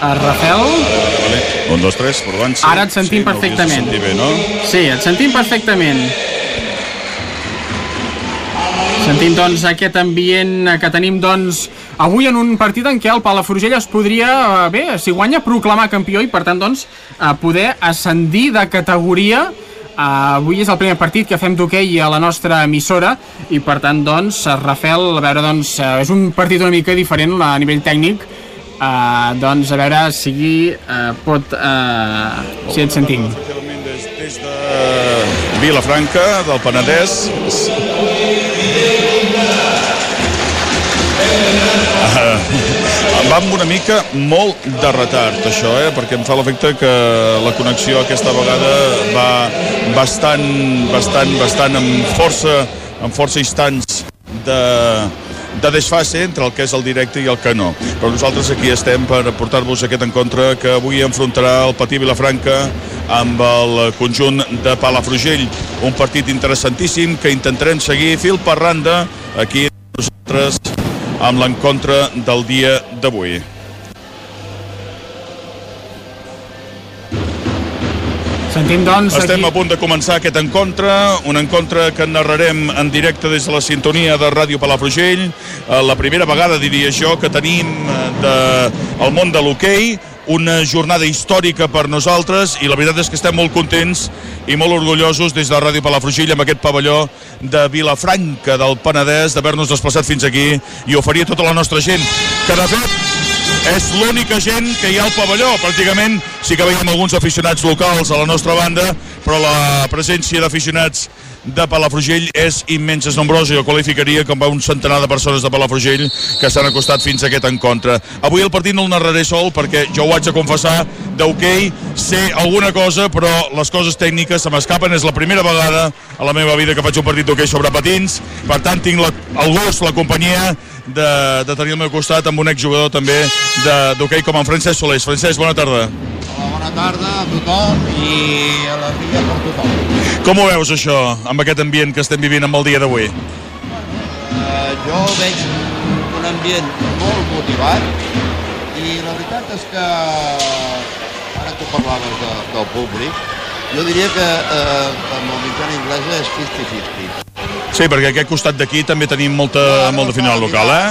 Uh, Rafel? Vale. Un, dos, tres, provant. Sí. Ara et sentim sí, perfectament. Sí, bé, no? Sí, et sentim perfectament. Sentim, doncs, aquest ambient que tenim, doncs, avui en un partit en què el Palafrugell es podria, eh, bé, si guanya, proclamar campió i, per tant, doncs, eh, poder ascendir de categoria Uh, avui és el primer partit que fem d'hoquei a la nostra emissora i per tant doncs Rafel, a veure doncs és un partit una mica diferent a nivell tècnic uh, doncs a veure si uh, pot uh, si et sentim Des, des de Vilafranca, del Penedès. Uh, va amb una mica molt de retard, això, eh? perquè em fa l'efecte que la connexió aquesta vegada va bastant, bastant, bastant amb força, amb força instants de, de desfase entre el que és el directe i el que no. Però nosaltres aquí estem per portar-vos aquest encontre que avui enfrontarà el Patí Vilafranca amb el conjunt de Palafrugell. Un partit interessantíssim que intentarem seguir fil per randa aquí nosaltres amb l'encontre del dia d'avui. Sentim, doncs, Estem aquí... a punt de començar aquest encontre, un encontre que narrarem en directe des de la sintonia de Ràdio Palafrugell, eh, la primera vegada, diria jo, que tenim eh, de, el món de l'hoquei, una jornada històrica per nosaltres i la veritat és que estem molt contents i molt orgullosos des de Ràdio Palafrugell amb aquest pavelló de Vilafranca del Penedès d'haver-nos desplaçat fins aquí i oferir a tota la nostra gent que de fet és l'única gent que hi ha al pavelló. Pràcticament sí que veiem alguns aficionats locals a la nostra banda, però la presència d'aficionats de Palafrugell és immensa, és nombrosa. Jo qualificaria com un centenar de persones de Palafrugell que s'han acostat fins a aquest encontre. Avui el partit no el narraré sol perquè jo ho haig de confessar, d'hoquei sé alguna cosa, però les coses tècniques se m'escapen. És la primera vegada a la meva vida que faig un partit d'hoquei sobre patins. Per tant, tinc la, el gust, la companyia de, de tenir al meu costat amb un exjugador també d'hoquei com en Francesc Solés. Francesc, bona tarda. Hola, bona tarda a tothom i a la vida per tothom. Com ho veus això, amb aquest ambient que estem vivint amb el dia d'avui? Uh, jo veig un ambient molt motivat i la veritat és que ara que parlaves de, del públic, jo diria que uh, amb el mitjà anglès és 50-50. Sí, perquè aquest costat d'aquí també tenim molta, molta final local, eh?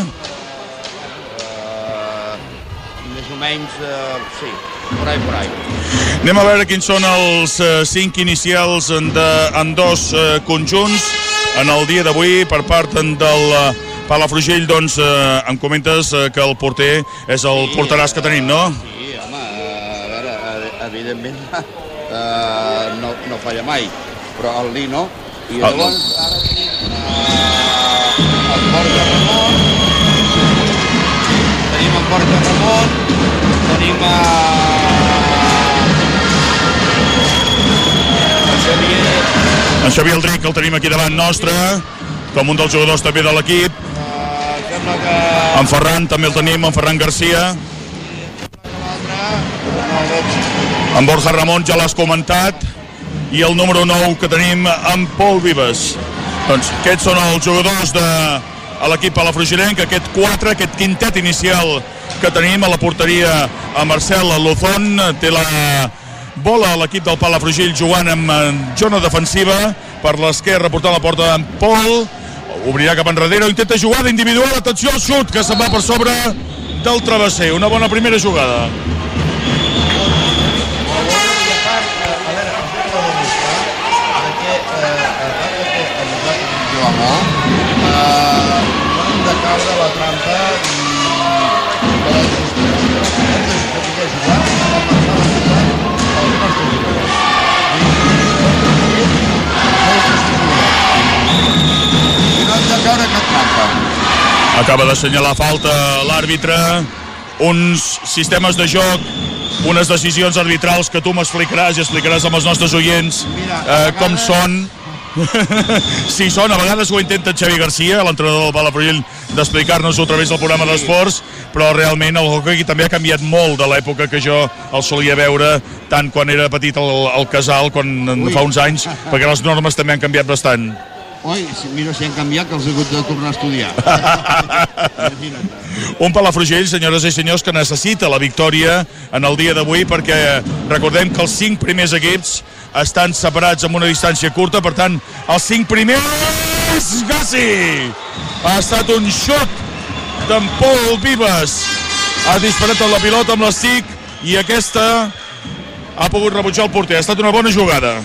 Uh, més o menys, uh, sí, por ahí, por ahí. Anem a veure quins són els eh, cinc inicials en, de, en dos eh, conjunts en el dia d'avui per part del eh, Palafrugell, doncs eh, em comentes eh, que el porter és el Sí, porteràs que tenim, no? Sí, home, a veure, eh, evidentment uh, no, no falla mai, però el Lino, i Ah, llavors uh, el Borja Ramon, tenim el Borja Ramon, tenim a... Xavier, En Xavier Aldric el tenim aquí davant nostre, com un dels jugadors també de l'equip. uh, que En Ferran també el tenim, en Ferran Garcia. En Borja Ramon ja l'has comentat. I el número 9 que tenim, en Pol Vives. Doncs aquests són els jugadors de a l'equip Palafrugellenc, aquest 4, aquest quintet inicial que tenim a la porteria a Marcel Lozón, té la bola a l'equip del Palafrugell jugant eh, zona defensiva per l'esquerra portant la porta en Pol. Obrirà cap enrere, intenta jugada individual atenció al xut que se'n va per sobre del travesser, una bona primera jugada eh, de caure a la trampa i la justícia poder jugar nostres jugadors. I no hem de caure a cap trampa. acaba d'assenyalar falta l'àrbitre uns sistemes de joc unes decisions arbitrals que tu m'explicaràs i explicaràs amb els nostres oients eh, com són si són, a vegades ho intenta Xavi Garcia, l'entrenador del Palafrugell, d'explicar-nos-ho a través del programa d'esports, però realment el hockey també ha canviat molt de l'època que jo el solia veure, tant quan era petit al, al casal, quan Ui. fa uns anys, perquè les normes també han canviat bastant. Oi, si, mira si han canviat que els he hagut de tornar a estudiar. Un Palafrugell, senyores i senyors, que necessita la victòria en el dia d'avui perquè recordem que els cinc primers equips estan separats amb una distància curta, per tant, els cinc primers... Gassi! Ha estat un xut d'en Pol Vives. Ha disparat la pilota amb l'estic i aquesta ha pogut rebutjar el porter. Ha estat una bona jugada.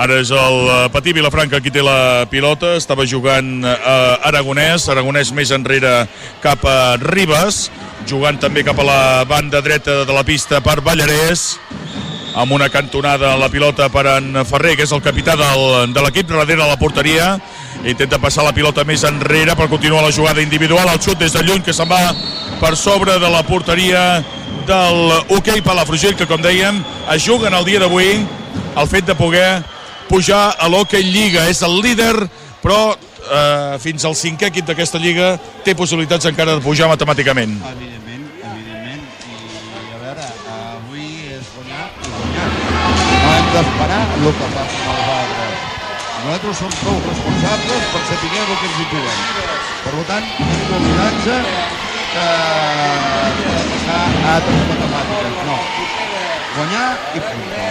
Ara és el eh, Patí Vilafranca qui té la pilota, estava jugant eh, Aragonès, Aragonès més enrere cap a Ribes, jugant també cap a la banda dreta de la pista per Ballarès, amb una cantonada a la pilota per en Ferrer, que és el capità del, de l'equip, darrere la porteria, intenta passar la pilota més enrere per continuar la jugada individual, el xut des de lluny que se'n va per sobre de la porteria del hoquei Palafrugell, que com dèiem, es juga en el dia d'avui el fet de poder pujar a l'Hockey Lliga. És el líder, però eh, fins al cinquè equip d'aquesta lliga té possibilitats encara de pujar matemàticament. Evidentment, d'esperar el que amb els altres. Nosaltres som prou responsables per saber el que ens hi juguem. Per tant, hem d'oblidar-nos que de passar a altres matemàtiques. No. Guanyar i punta.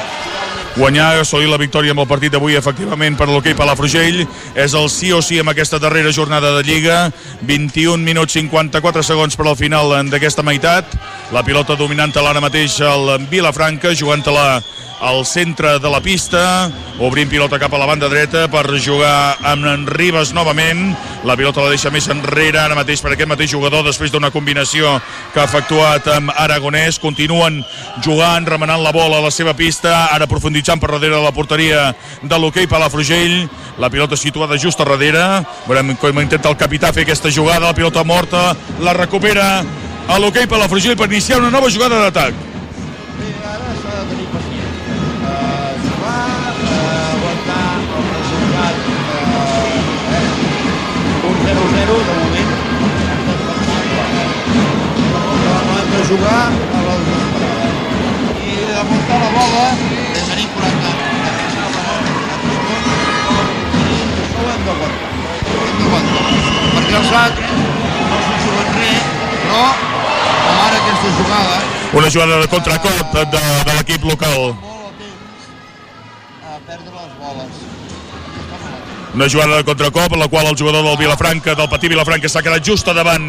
Guanyar, assolir la victòria amb el partit d'avui, efectivament, per l'hoquei Palafrugell, és el sí o sí amb aquesta darrera jornada de Lliga. 21 minuts 54 segons per al final d'aquesta meitat. La pilota dominant l'ara mateix el Vilafranca, jugant-la al centre de la pista, obrint pilota cap a la banda dreta per jugar amb en Ribas novament. La pilota la deixa més enrere ara mateix per aquest mateix jugador després d'una combinació que ha efectuat amb Aragonès. Continuen jugant, remenant la bola a la seva pista, ara profunditzant per darrere de la porteria de l'hoquei Palafrugell. La pilota situada just a darrere. Veurem com intenta el capità fer aquesta jugada. La pilota morta, la recupera a l'hoquei Palafrugell per iniciar una nova jugada d'atac. Jugar a la. I d'aguantar la bola, de tenir 40 defensar la bola, 40 segons, i això ho hem d'aguantar. Ho hem d'aguantar. Perquè els altres no s'ho juguen res, però com ara aquesta jugada, Una jugada de contracop de, de, de l'equip local. molt temps a perdre les boles. Una jugada de contracop en la qual el jugador del Vilafranca, del Patí Vilafranca, s'ha quedat just davant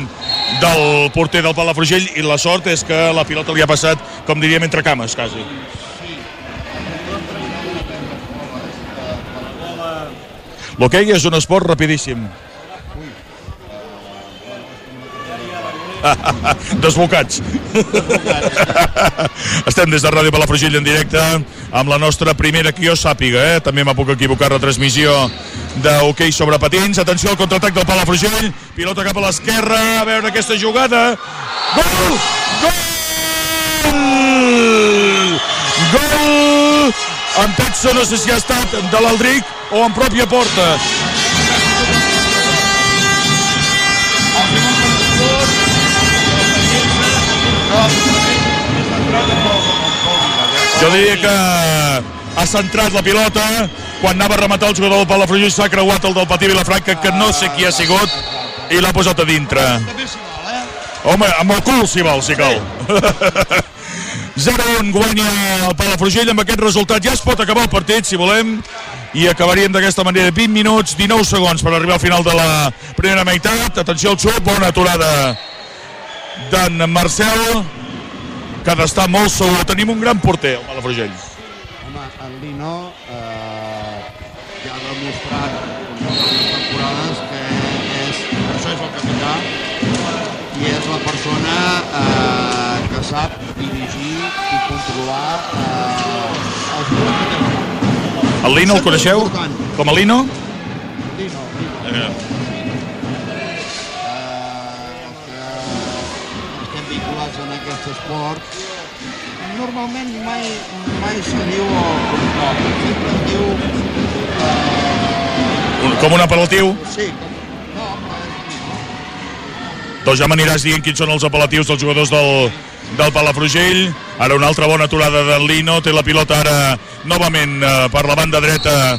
del porter del Palafrugell i la sort és que la pilota li ha passat, com diríem, entre cames, quasi. L'hoquei és un esport rapidíssim. Desbocats. Estem des de Ràdio Palafrugell en directe amb la nostra primera, que jo sàpiga, eh? també m'ha puc equivocar, retransmissió d'hoquei sobre patins. Atenció al contraatac del Palafrugell. Pilota cap a l'esquerra. A veure aquesta jugada. Gol! Gol! Gol! En Petso no sé si ha estat de l'Aldric o en pròpia porta. Jo diria que ha centrat la pilota. Quan anava a rematar el jugador del Palafrugell s'ha creuat el del Patí Vilafranca que no sé qui ha sigut i l'ha posat a dintre. Home, amb el cul si vol, si cal. 0-1 guanya el Palafrugell amb aquest resultat. Ja es pot acabar el partit si volem i acabaríem d'aquesta manera. 20 minuts, 19 segons per arribar al final de la primera meitat. Atenció al xut, bona aturada d'en Marcel que ha d'estar molt segur tenim un gran porter el Palafrugell Home, el Lino eh, ja ha demostrat en les últimes temporades que és, per això és el capità i és la persona eh, que sap dirigir i controlar eh, els jocs que té el Lino el coneixeu? Com a Lino? Lino, Lino. Eh, vinculats en aquest esport normalment mai, mai se diu el cognom, sempre es diu eh, com un apel·latiu sí, com, no, Lino. Doncs ja m'aniràs dient quins són els apel·latius dels jugadors del, del Palafrugell. Ara una altra bona aturada del Lino. Té la pilota ara novament eh, per la banda dreta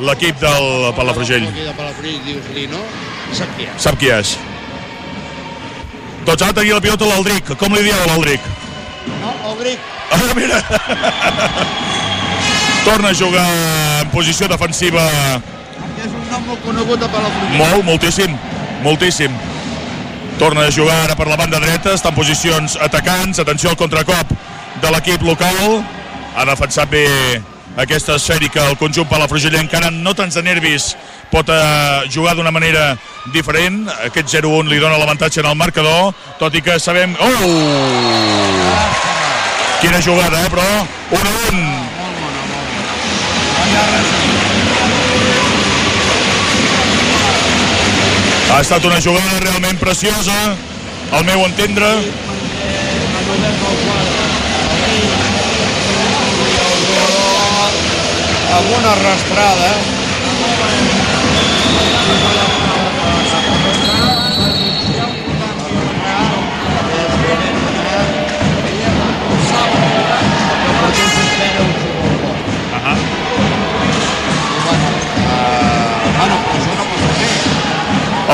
l'equip del Palafrugell. Aquí de Palafrugell dius Lino, sap qui és. Sap qui és. Doncs ha de tenir la pilota l'Aldric. Com li dieu a l'Aldric? No, el Gric. Ah, mira! Torna a jugar en posició defensiva És un nom molt conegut a Palafrugell. molt, moltíssim, moltíssim. Torna a jugar ara per la banda dreta, està en posicions atacants, atenció al contracop de l'equip local. Ha defensat bé aquesta que el conjunt Palafrugell encara no tants de nervis pot eh, jugar d'una manera diferent. Aquest 0-1 li dona l'avantatge en el marcador, tot i que sabem... Oh! Quina jugada, eh, però 1-1. Ha estat una jugada realment preciosa, al meu entendre. Amb una arrastrada.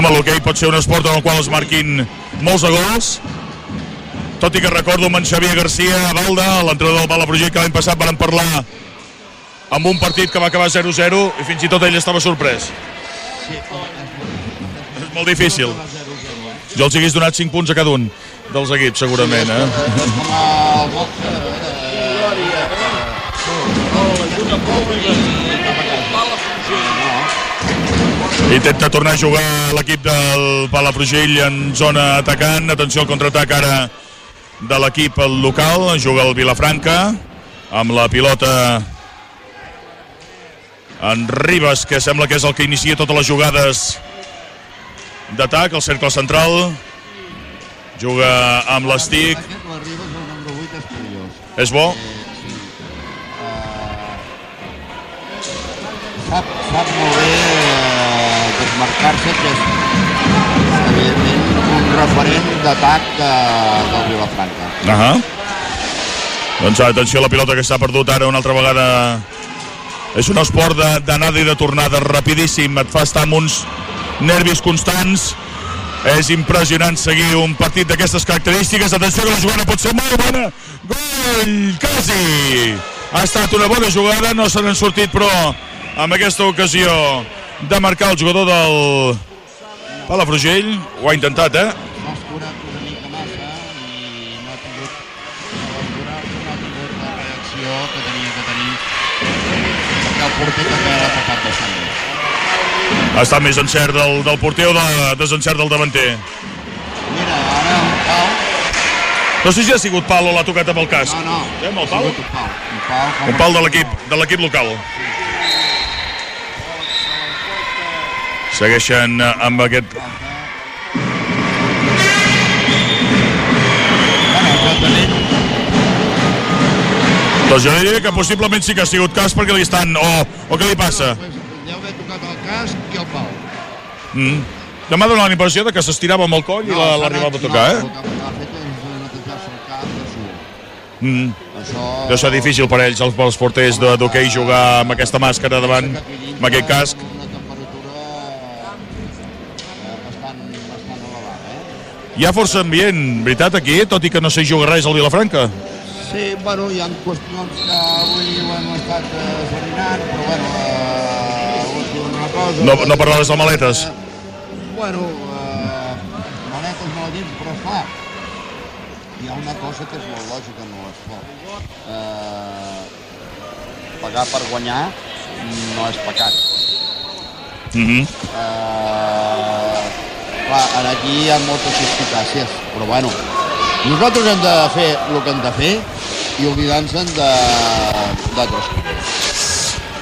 Home, l'hoquei pot ser un esport en el qual es marquin molts gols, tot i que recordo amb en Xavier Garcia a Balda, l'entrenador del Palafrugell, que l'any passat van parlar amb un partit que va acabar 0-0 i fins i tot ell estava sorprès. És molt difícil. Jo els hagués donat 5 punts a cada un dels equips, segurament, eh? Intenta tornar a jugar l'equip del Palafrugell en zona atacant. Atenció al contraatac ara de l'equip local. Juga el Vilafranca amb la pilota en Ribas, que sembla que és el que inicia totes les jugades d'atac, el cercle central. Juga amb l'estic. 8, és curiós. És bo. Sap, sap molt bé eh, desmarcar-se, que és evidentment un referent d'atac de, del Vilafranca. Uh -huh. Doncs atenció a la pilota que s'ha perdut ara una altra vegada. És un esport d'anada i de tornada rapidíssim, et fa estar amb uns nervis constants. És impressionant seguir un partit d'aquestes característiques. Atenció que la jugada pot ser molt bona. Gol! Quasi! Ha estat una bona jugada, no se n'han sortit, però amb aquesta ocasió de marcar el jugador del Palafrugell. Ho ha intentat, eh? Porter també l'ha tapat bastant bé. Ha estat més encert del, del porter o de desencert del davanter? Mira, ara un pal... No sé si ha sigut pal o l'ha tocat amb el casc. No, no, Eh, amb el ha pal? sigut un pal. Un pal, com Un pal de l'equip de l'equip local. Segueixen amb aquest... Bueno, exactament. Doncs jo diria que possiblement sí que ha sigut cas perquè li estan... O, o què li passa? Deu haver tocat el casc i el pal. Mm. Ja m'ha donat la impressió de que s'estirava amb el coll i la- s'ha l'arribava a tocar, no, eh? El que ha fet és netejar-se el cap de suor. Mm. Això... Deu ser difícil per ells, els, els porters d'hoquei, jugar amb aquesta màscara davant, amb aquest casc. Una temperatura eh, bastant, bastant elevada, eh? Hi ha força ambient, veritat, aquí, tot i que no sé jugar res al Vilafranca. Sí, bueno, hi ha qüestions que avui ho hem estat eh, examinant, però bueno, eh, una cosa... No- no parlaves de maletes? Eh, bueno, eh, maletes no la dins, però esclar, hi ha una cosa que és molt lògica en l'esport. Eh, pagar per guanyar no és pecat. Mm -hmm. Eh, clar, aquí hi ha moltes suspicàcies, però bueno, nosaltres hem de fer el que hem de fer i oblidant-se'n d'altres coses.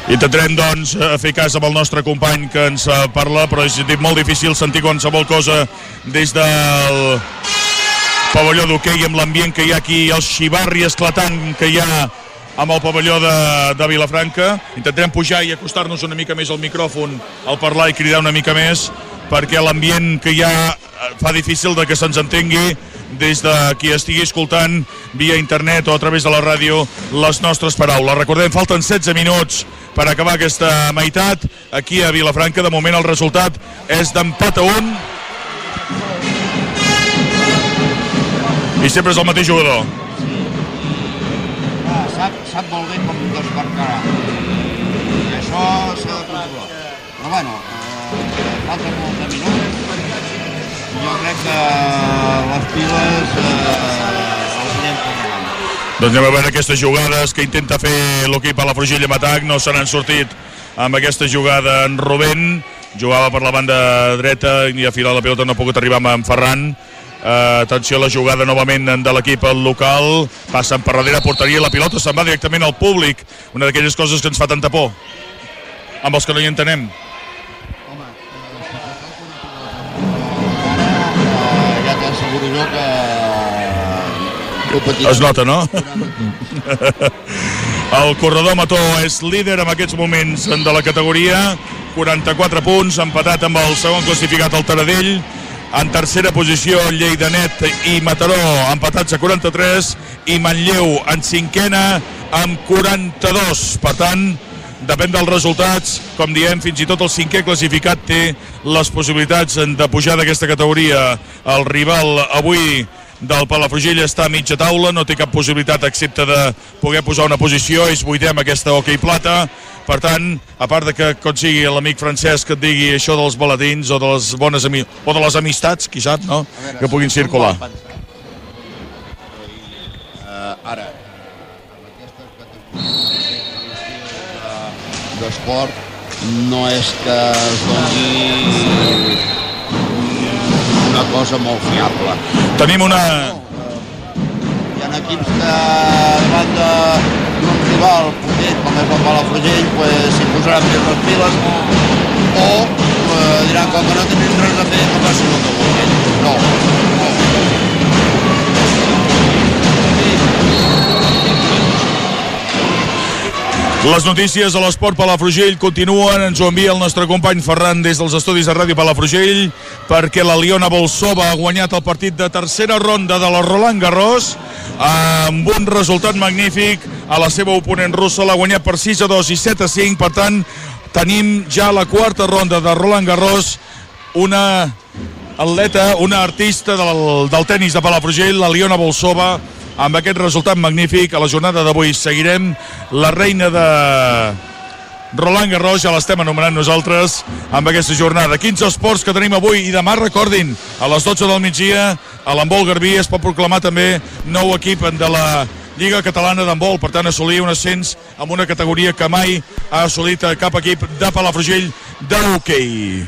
Intentarem, doncs, eh, fer cas amb el nostre company que ens eh, parla, però és molt difícil sentir qualsevol cosa des del pavelló d'hoquei amb l'ambient que hi ha aquí, el xivarri esclatant que hi ha amb el pavelló de, de Vilafranca. Intentarem pujar i acostar-nos una mica més al micròfon al parlar i cridar una mica més perquè l'ambient que hi ha fa difícil de que se'ns entengui des de qui estigui escoltant via internet o a través de la ràdio les nostres paraules. Recordem, falten 16 minuts per acabar aquesta meitat. Aquí a Vilafranca, de moment el resultat és d'empat a un. I sempre és el mateix jugador. Ah, sap, sap molt bé com desmarcarà. I això s'ha de controlar. Però bueno, eh, falta molt de minuts. Jo crec que les piles eh, els anem. Doncs anem a veure aquestes jugades que intenta fer l'equip a la Frugilla amb atac, no se n'han sortit amb aquesta jugada en Rubén, jugava per la banda dreta i a filar la pilota no ha pogut arribar amb en Ferran, Uh, atenció a la jugada novament de l'equip local. Passen per darrere porteria la pilota se'n va directament al públic. Una d'aquelles coses que ens fa tanta por. Amb els que no hi entenem es nota, no? El corredor Mató és líder en aquests moments de la categoria. 44 punts, empatat amb el segon classificat el Taradell. En tercera posició Lleidanet i Mataró empatats a 43 i Manlleu en cinquena amb 42 per tant depèn dels resultats. Com diem fins i tot el cinquè classificat té les possibilitats de pujar d'aquesta categoria. El rival avui del Palafrugell està a mitja taula, no té cap possibilitat excepte de poder posar una posició, és vuitè amb aquesta hoquei plata, per tant, a part de que quan sigui l'amic Francesc que et digui això dels baladins o de les bones ami o de les amistats, qui sap, no? veure, que puguin circular. Uh, ara, amb aquestes categories de- d'esport, no és que es doni una cosa molt fiable. Tenim una... Hi ha equips que davant de- d'un rival potent com és el Palafrugell pues, s'hi posaran més les piles o eh, diran com que no tenen res a fer que facin el que vulguin. No, no. Les notícies de l'esport Palafrugell continuen, ens ho envia el nostre company Ferran des dels estudis de Ràdio Palafrugell perquè la Liona Bolsova ha guanyat el partit de tercera ronda de la Roland Garros amb un resultat magnífic. A la seva oponent russa, l'ha guanyat per 6 a 2 i 7 a 5, per tant tenim ja la quarta ronda de Roland Garros. Una atleta, una artista del, del tennis de Palafrugell, la Liona Bolsova, amb aquest resultat magnífic. A la jornada d'avui seguirem la reina de Roland Garros, ja l'estem anomenant nosaltres amb aquesta jornada. 15 esports que tenim avui i demà, recordin, a les 12 del migdia, a l'embol Garbí es pot proclamar també nou equip de la Lliga Catalana d'Handbol, per tant assolir un ascens amb una categoria que mai ha assolit cap equip de Palafrugell d'hoquei.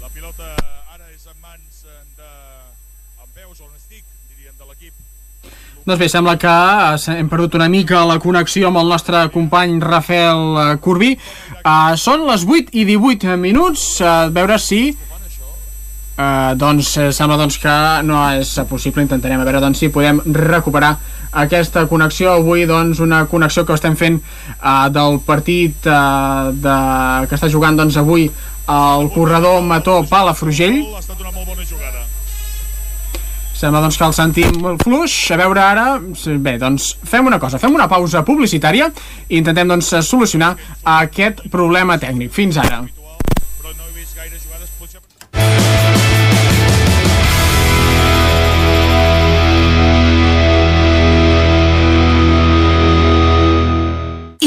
La pilota ara és en mans de... en peus on estic, dirien, de l'equip Doncs bé, sembla que eh, hem perdut una mica la connexió amb el nostre company Rafael eh, Corbí. Uh, són les 8 i 18 minuts, a veure si... Uh, doncs sembla doncs, que no és possible, intentarem a veure doncs, si podem recuperar aquesta connexió. Avui doncs una connexió que estem fent uh, del partit uh, de, que està jugant doncs avui el corredor Mató Palafrugell. Ha estat una molt bona jugada Sembla doncs que el sentim molt fluix. A veure ara... Bé, doncs fem una cosa, fem una pausa publicitària i intentem doncs solucionar aquest problema tècnic. Fins ara. però no he vist gaire jugades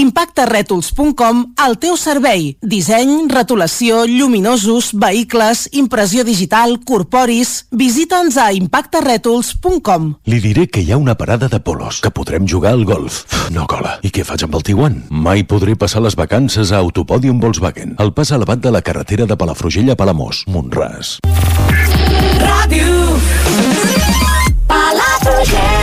Impactarètols.com al teu servei. Disseny, retolació, lluminosos, vehicles, impressió digital, corporis... Visita'ns a impactarètols.com Li diré que hi ha una parada de polos, que podrem jugar al golf. No cola. I què faig amb el Tiguan? Mai podré passar les vacances a Autopòdium Volkswagen, al pas elevat de la carretera de Palafrugell a Palamós, Montràs. Ràdio Palafrugell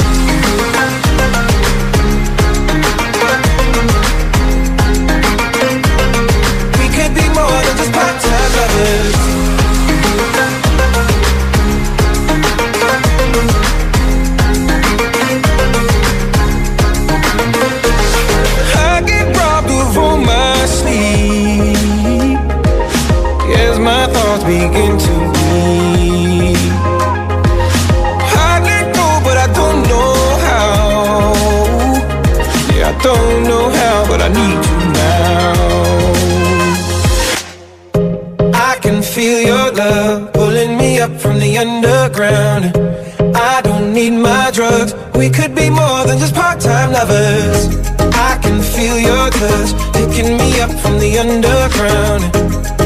Touch picking me up from the underground.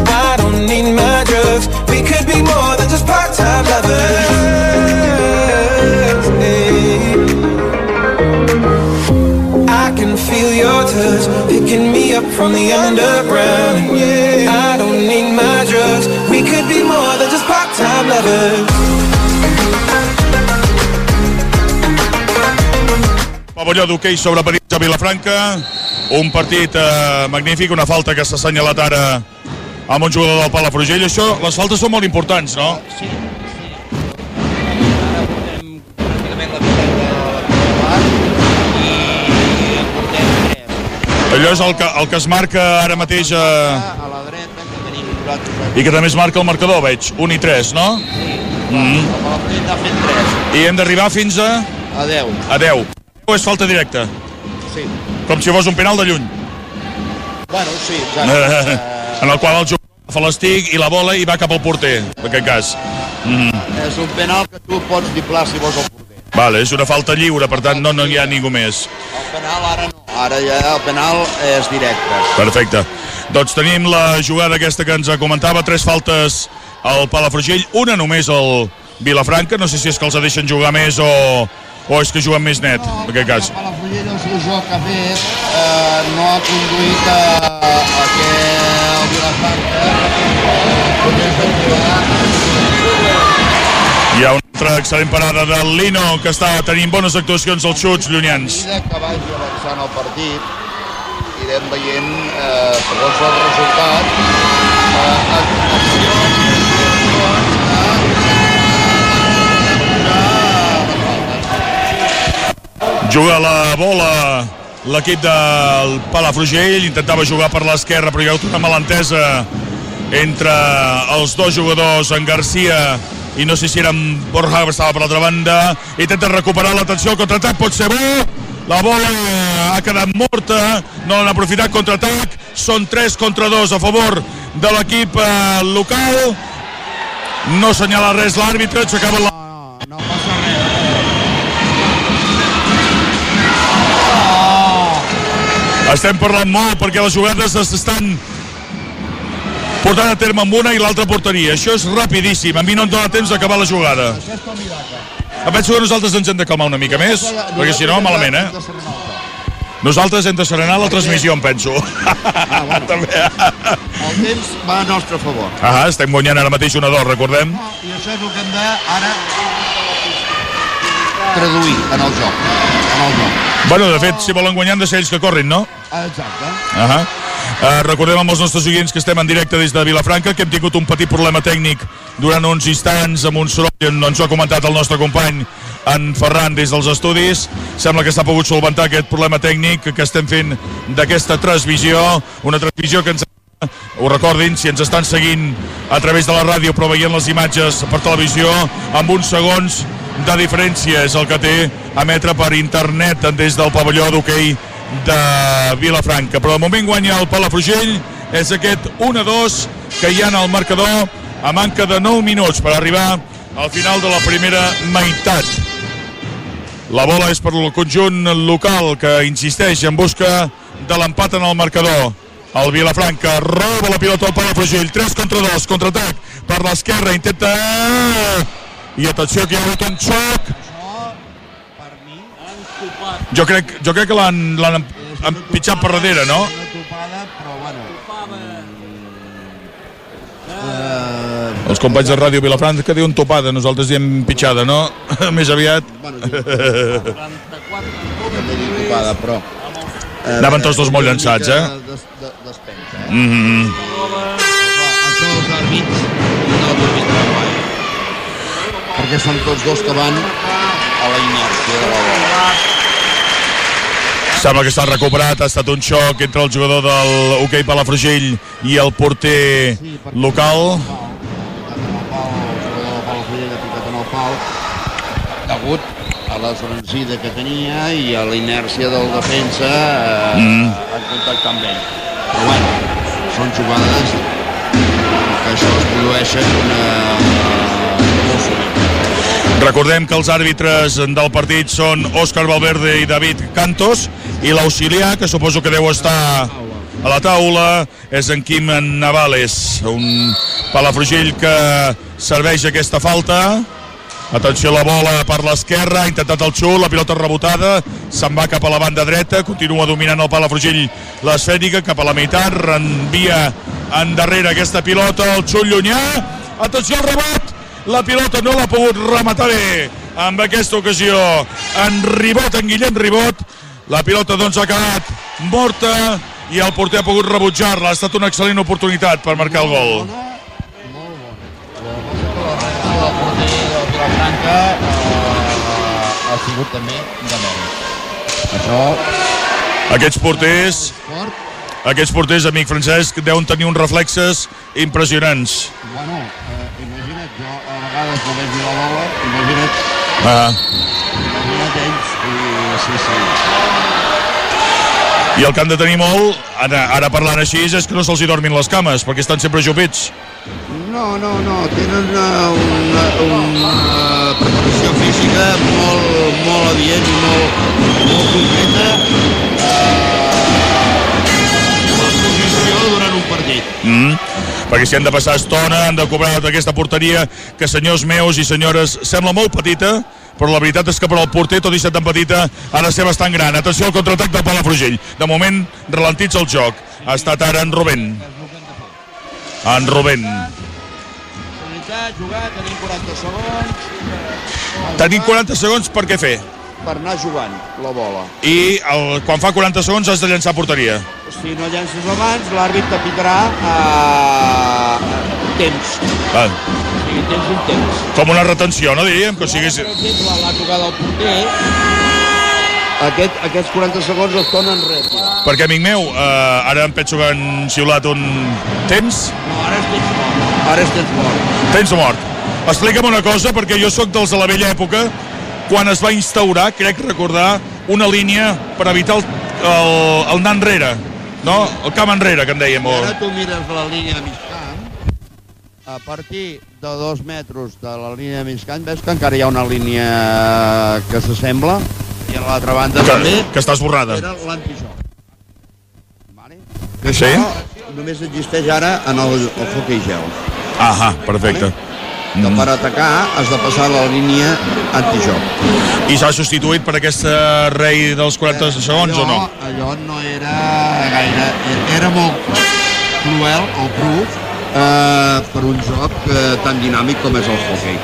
I don't need my drugs. We could be more than just part-time lovers. I can feel your touch picking me up from the underground. I don't need my drugs. We could be more than just part-time lovers. Pavelló d'hoquei sobre París a Vilafranca. Un partit eh, magnífic, una falta que s'ha assenyalat ara amb un jugador del Palafrugell. Això, les faltes són molt importants, no? Sí, sí. Ara portem pràcticament la de la primera part i en portem tres. Allò és el que, el que es marca ara mateix eh, A la dreta que tenim nosaltres i que també es marca el marcador, veig. 1 i 3, no? Sí, mm. el Palafrugell n'ha fet tres. I hem d'arribar fins a, A 10. a 10. O és falta directa? Sí. Com si fos un penal de lluny. Bueno, sí, Eh, exacte. en el qual el jugador fa l'estic i la bola i va cap al porter, en aquest cas. Eh, és un penal que tu pots diplar si vols al porter. Vale, és una falta lliure, per tant no, no hi ha ningú més. El penal ara no. Ara ja el penal és directe. Perfecte. Doncs tenim la jugada aquesta que ens comentava, tres faltes al Palafrugell, una només al Vilafranca, no sé si és que els deixen jugar més o, o és que juguen més net, en aquest cas. El Palafrugell, el seu joc que ha fet, eh, no ha conduït a, a que el Vilafranca pogués Hi ha una altra excel·lent parada del Lino, que està tenint bones actuacions als xuts llunyans. A que vagi avançant el partit, irem veient, eh, segons el resultat, eh, accions Juga la bola l'equip del Palafrugell, intentava jugar per l'esquerra, però hi ha hagut una malentesa entre els dos jugadors, en Garcia i no sé si era en Borja que estava per l'altra banda, intenta recuperar l'atenció, el contraatac pot ser bo, la bola ha quedat morta, no l'han aprofitat contraatac, són 3 contra 2 a favor de l'equip eh, local, no senyala res l'àrbitre, aixecava la... Estem parlant molt perquè les jugades s'estan portant a terme amb una i l'altra porteria. Això és rapidíssim. A mi no em dóna temps d'acabar la jugada. Em penso que nosaltres ens hem de calmar una mica més, perquè si no, malament, eh? Nosaltres hem de serenar la transmissió, em penso. També. El temps va a nostre favor. Ah, estem guanyant ara mateix una 2, recordem. I això és el que hem de ara traduir en el joc. En el joc. Bueno, de fet, si volen guanyar han de ser ells que corrin, no? Exacte. Uh -huh. uh, recordem amb els nostres oients que estem en directe des de Vilafranca, que hem tingut un petit problema tècnic durant uns instants amb un soroll, ens ho ha comentat el nostre company en Ferran des dels estudis. Sembla que s'ha pogut solventar aquest problema tècnic que estem fent d'aquesta transmissió, una transmissió que ens ho recordin, si ens estan seguint a través de la ràdio però veient les imatges per televisió, amb uns segons de diferència és el que té emetre per internet des del pavelló d'hoquei de Vilafranca. Però de moment guanya el Palafrugell, és aquest 1-2 que hi ha en el marcador a manca de 9 minuts per arribar al final de la primera meitat. La bola és per el conjunt local que insisteix en busca de l'empat en el marcador. El Vilafranca roba la pilota al Palafrugell, 3 contra 2, contraatac per l'esquerra, intenta... I atenció que hi ha hagut un xoc. Jo crec, jo crec que l'han empitjat per darrere, no? Una topada, però bueno... Eh, Els companys de Ràdio Vilafranca que diuen topada, nosaltres diem pitjada, no? Més aviat. bueno, topada, però... Eh, Anaven tots dos molt llançats, eh? Des, de, despensa, eh? Mm -hmm. Això els àrbits. Perquè són tots dos que van a la inèrcia de la bola. Sembla que està recuperat, ha estat un xoc entre el jugador del hoquei Palafrugell i el porter local. En en el pal, degut a la sorensida que tenia i a la inèrcia del defensa eh, Mm. en contacte amb ell. Però bueno, són jugades que això es produeixen eh, molt sovint. Recordem que els àrbitres del partit són Òscar Valverde i David Cantos i l'auxiliar, que suposo que deu estar a la taula, és en Quim Navales, un Palafrugell que serveix aquesta falta. Atenció a la bola per l'esquerra, ha intentat el xut, la pilota rebotada, se'n va cap a la banda dreta, continua dominant el Palafrugell l'esfèrica, cap a la meitat, envia endarrere aquesta pilota, el xut llunyà, atenció al rebot, la pilota no l'ha pogut rematar bé amb aquesta ocasió en Ribot, en Guillem Ribot la pilota doncs ha quedat morta i el porter ha pogut rebutjar-la ha estat una excel·lent oportunitat per marcar el gol Vilafranca eh, ha sigut també de. Això, aquests porters aquests porters, amic Francesc, deuen tenir uns reflexes impressionants bueno, eh, imagina't, jo vegades no veig la bola, imagina't, ah. imagina't ells, i sí, sí. i el que han de tenir molt ara, ara parlant així és que no se'ls hi dormin les cames perquè estan sempre jupits No, no, no, tenen una, una, una preparació física molt, molt adient i molt, molt concreta eh, la posició durant un partit. Mm. Perquè si han de passar estona, han de cobrar d'aquesta porteria que, senyors meus i senyores, sembla molt petita, però la veritat és que per al porter, tot i ser tan petita, ha de ser bastant gran. Atenció al contraatac del Palafrugell. De moment, ralentitza el joc. Ha estat ara en Rubén. En Rubén. Jugar, tenim 40 segons. Tenim 40 segons per què fer. Per anar jugant la bola. I el, quan fa 40 segons has de llançar a porteria. Si no llences abans, l'àrbit t'apitarà a temps. Va. O sigui, tens un temps. Com una retenció, no diríem? Que o sigui, Per exemple, la tocada del porter, aquest, aquests 40 segons es tornen rèpid. perquè, amic meu, eh, ara em penso que han xiulat un temps. No, ara és temps mort. Ara és temps mort. Temps mort. Explica'm una cosa, perquè jo sóc dels de la vella època, quan es va instaurar, crec recordar, una línia per evitar el, el, el anar enrere, no? El camp enrere, que en dèiem. I ara tu mires la línia de mig camp, a partir de dos metres de la línia de mig camp, veus que encara hi ha una línia que s'assembla, i a l'altra banda també Que, que està esborrada. era l'antijoc. Vale? Que Sí? això només existeix ara en el, el hockey gel. Ahà, perfecte. Que per atacar has de passar la línia antijoc. I s'ha substituït per aquesta rei dels 40 segons allò, o no? Allò no era gaire... Era molt cruel o cru eh, per un joc eh, tan dinàmic com és el hockey.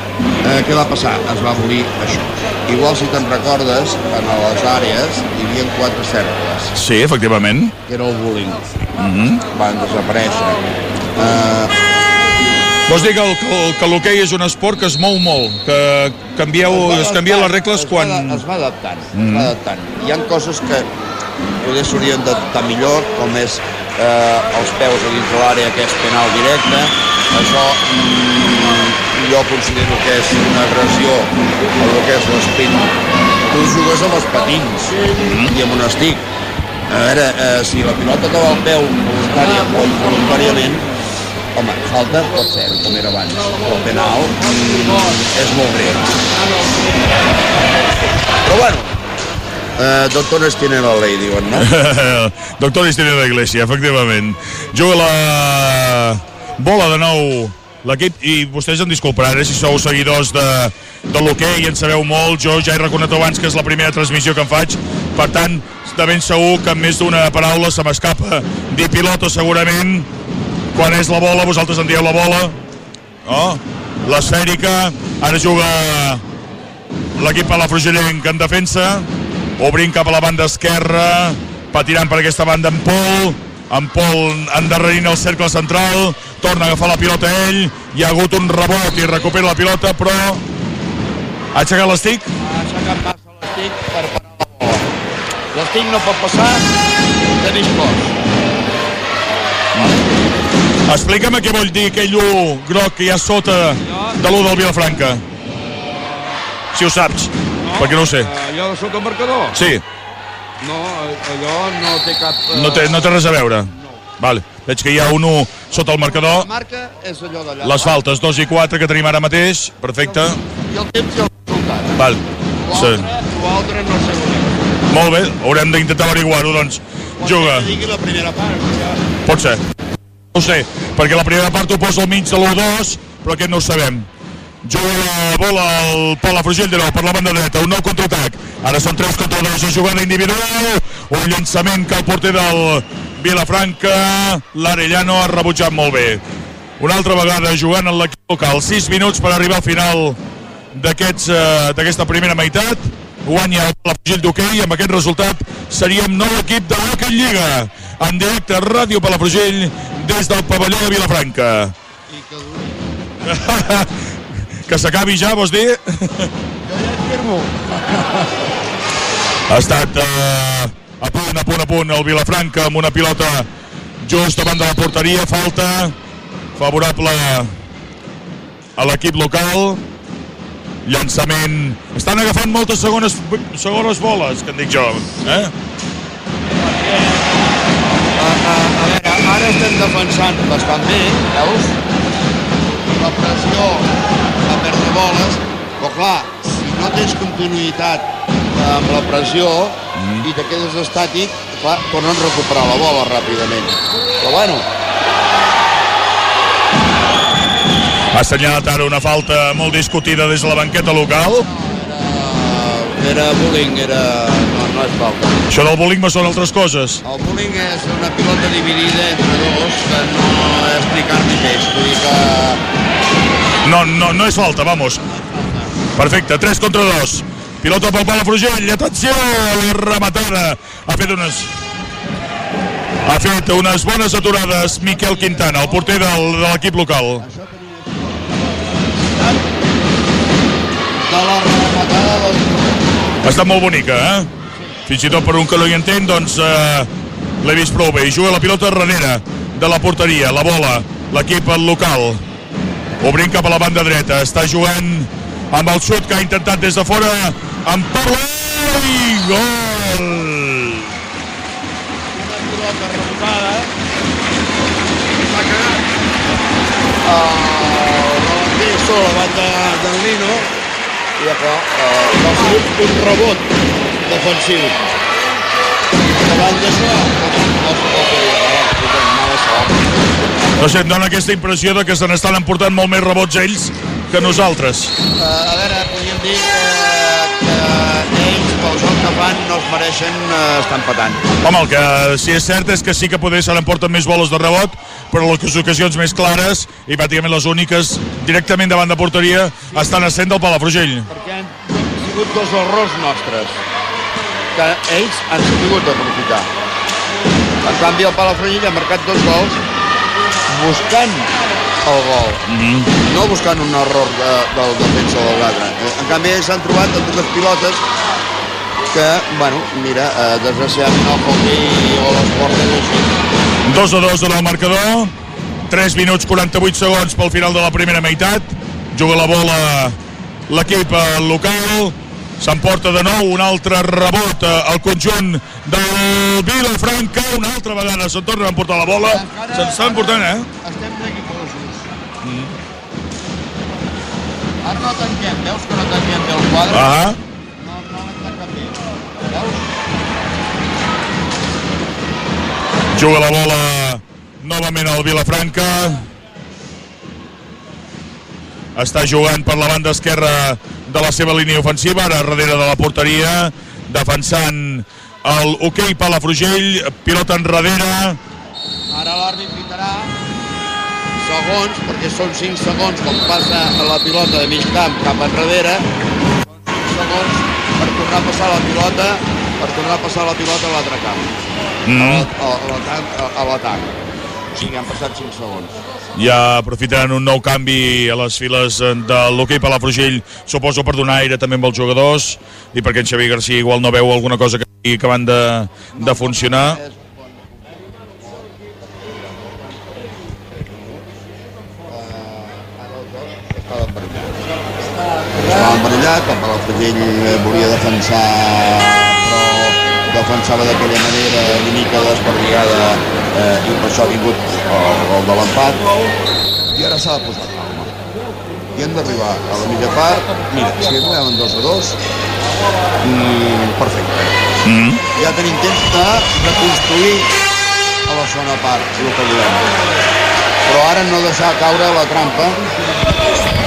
Eh, què va passar? Es va abolir això. Igual si te'n recordes, en les àrees hi havia quatre cercles, Sí, efectivament. que era el bowling. Mm -hmm. Van desaparèixer. Eh, Vols dir que l'hoquei és un esport que es mou molt, que canvieu, es canvien les regles es quan... Va, es va adaptant, es Mhm. va adaptant. Hi ha coses que poder s'haurien d'adaptar millor, com és eh, els peus a dins de l'àrea, que és penal directe. Això mm, jo considero que és una agressió a el que és l'esprit. Tu jugues amb els patins i amb un estic. A veure, eh, si la pilota acaba al peu voluntària o involuntàriament, home, falta pot ser, com era abans. Però el penal és molt greu. Però bueno, eh, doctores tienen la ley, diuen, no? Doctor Història de l'Iglésia, efectivament. Juga la bola de nou l'equip i vostès em disculparan eh, si sou seguidors de, de l'hoquei i en sabeu molt, jo ja he reconegut abans que és la primera transmissió que em faig per tant, de ben segur que amb més d'una paraula se m'escapa dir piloto segurament quan és la bola, vosaltres en dieu la bola no? l'esfèrica ara juga l'equip a la Frugellenc en defensa obrint cap a la banda esquerra patinant per aquesta banda en Pol en Pol endarrerint el cercle central torna a agafar la pilota ell hi ha hagut un rebot i recupera la pilota però ha aixecat l'estic Ha aixecat massa l'estic per parar la bola. L'estic no pot passar de mig cos. Explica'm què vol dir aquell 1 groc que hi ha sota de l'1 del Vilafranca si ho saps perquè no ho sé Allò de sota el marcador? sí, No, allò no té cap... eh, no té, no té res a veure vale. veig que hi ha un 1 sota el marcador La marca és allò d'allà. les faltes 2 i 4 que tenim ara mateix perfecte I el temps i el resultat. Val. Sí. L'altre l'altre no sé. Molt bé, haurem d'intentar averiguar-ho, doncs. Juga. Que digui la primera part. Ja. Pot ser. No sé, perquè la primera part ho posa al mig de l'1-2, però aquest no ho sabem. Juga la bola al Palafrugell de nou per la banda dreta, un nou contraatac. Ara són 3 contra 2, és jugada individual, un llançament que el porter del Vilafranca, l'Arellano ha rebutjat molt bé. Una altra vegada jugant en l'equip local, 6 minuts per arribar al final eh, d'aquesta primera meitat guanya el Palafrugell d'hoquei amb aquest resultat seríem nou equip de l'Hockey Lliga en directe a Ràdio Palafrugell des del pavelló de Vilafranca I que que s'acabi ja, vols dir? Jo ja firmo. ha estat eh, a punt, a punt, a punt el Vilafranca amb una pilota just davant de la porteria, falta favorable a l'equip local llançament estan agafant moltes segones, segones boles que en dic jo eh? Veure, ara estem defensant bastant bé, veus? La pressió a perdre boles, però clar, si no tens continuïtat amb la pressió mm. i te quedes estàtic, clar, tornen a recuperar la bola ràpidament. Però bueno, ha assenyalat ara una falta molt discutida des de la banqueta local era, bullying, era... No, no és falta. això del bowling me són altres coses. El bullying és una pilota dividida entre dos que no és carn ni peix. Vull dir que no, no, no és falta, vamos. Perfecte, 3 contra 2 pilota pel Palafrugell, atenció la rematada, ha fet unes ha fet unes bones aturades Miquel Quintana, el porter del, de l'equip local. De ha estat molt bonica, eh? Fins i tot per un que no hi entén, doncs eh, l'he vist prou bé. I juga la pilota darrere de la porteria, la bola, l'equip local. Obrint cap a la banda dreta. Està jugant amb el xut que ha intentat des de fora amb Pablo i gol! pilota rematada. S'ha cagat. El davanter sol banda del Nino i clar, eh, ha sigut un rebot defensiu. Davant d'això, no sé, em dona aquesta impressió de que se n'estan emportant molt més rebots ells que nosaltres. Eh, a veure, podríem dir que que fan, no es mereixen eh, estar empatant. Home, el que sí és cert és que sí que poder se n'emporten més boles de rebot, però les ocasions més clares i pràcticament les úniques directament davant de porteria estan essent del Palafrugell. Perquè han sigut dos errors nostres que ells han sabut aprofitar. En canvi, el Palafrugell ha marcat dos gols buscant el gol, Mm no buscant un error de, del defensa de l'altre. En canvi, ells s'han trobat amb dues pilotes que, bueno, mira, eh, desgraciadament el hockey o l'esport és així. 2 a 2 en el marcador, 3 minuts 48 segons pel final de la primera meitat, juga la bola l'equip eh, local, s'emporta de nou un altre rebot eh, al conjunt del Vilafranca, una altra vegada se'n torna a emportar la bola, se'n està emportant, eh? Estem neguitosos. Mm. Ara no tanquem, veus que no tanquem bé el quadre? Ah juga la bola novament al Vilafranca. Està jugant per la banda esquerra de la seva línia ofensiva, ara darrere de la porteria, defensant el hoquei Palafrugell, pilota enrere, Ara l'àrbit pitarà. Segons, perquè són 5 segons com passa la pilota de mig camp cap enrere, són 5 segons per tornar a passar la pilota per tornar a passar la pilota a l'altre camp. Mm. A, l'atac. O sigui, han passat 5 segons. ja aprofitaran un nou canvi a les files eh, de l'hoquei Palafrugell, suposo per donar aire també amb els jugadors i perquè en Xavi García igual no veu alguna cosa que estigui acabant de, de funcionar. És Estava embarallat. El Palafrugell eh, volia defensar, defensava d'aquella manera una mica desperdigada eh, i per això ha vingut el gol de l'empat. I ara s'ha de posar calma. I hem d'arribar a la mitja part. Mira, si arribem en 2 a 2, mm, perfecte. Mm. Ja tenim temps de reconstruir a la segona part, el que volem. Però ara no deixar caure la trampa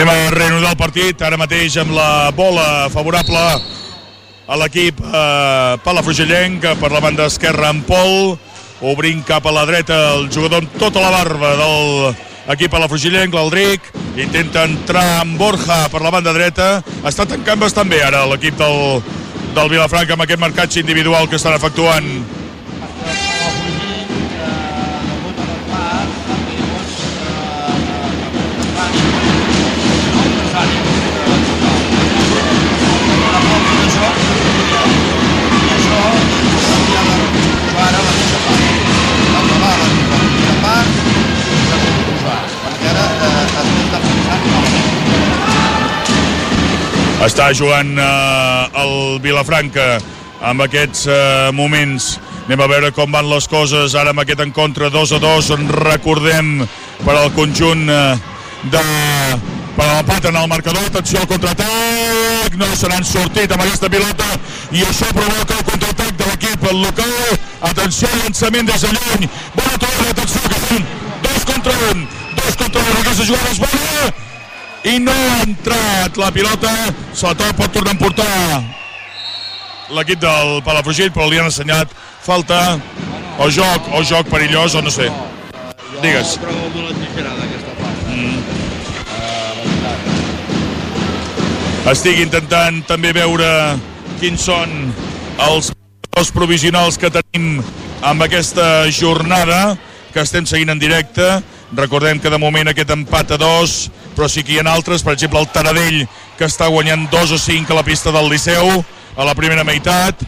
Anem a reanudar el partit, ara mateix amb la bola favorable a l'equip eh, palafrugellenc per la banda esquerra en Pol, obrint cap a la dreta el jugador amb tota la barba del equip palafrugellenc, l'Aldric, intenta entrar amb Borja per la banda dreta, està tancant bastant bé ara l'equip del, del Vilafranca amb aquest marcatge individual que estan efectuant. Està jugant eh, el Vilafranca amb aquests eh, moments. Anem a veure com van les coses ara amb aquest encontre 2 a 2. En recordem per al conjunt eh, de per l'empat en el marcador. Atenció al contraatac. No se n'han sortit amb aquesta pilota i això provoca el contraatac de l'equip local. Atenció al llançament des de lluny. Bona torre, atenció que fan dos contra un. Dos contra un. Aquesta jugada és bona i no ha entrat la pilota. Sobretot pot tornar a emportar. L'equip del Palafrugell però li han assenyalat falta. O joc, o joc perillós o no sé. Digues. Jo trobo molt exagerada aquesta falta. estic intentant també veure quins són els els provisionals que tenim amb aquesta jornada que estem seguint en directe. Recordem que de moment aquest empat a dos però sí que hi ha altres, per exemple el Taradell que està guanyant 2 o 5 a la pista del Liceu a la primera meitat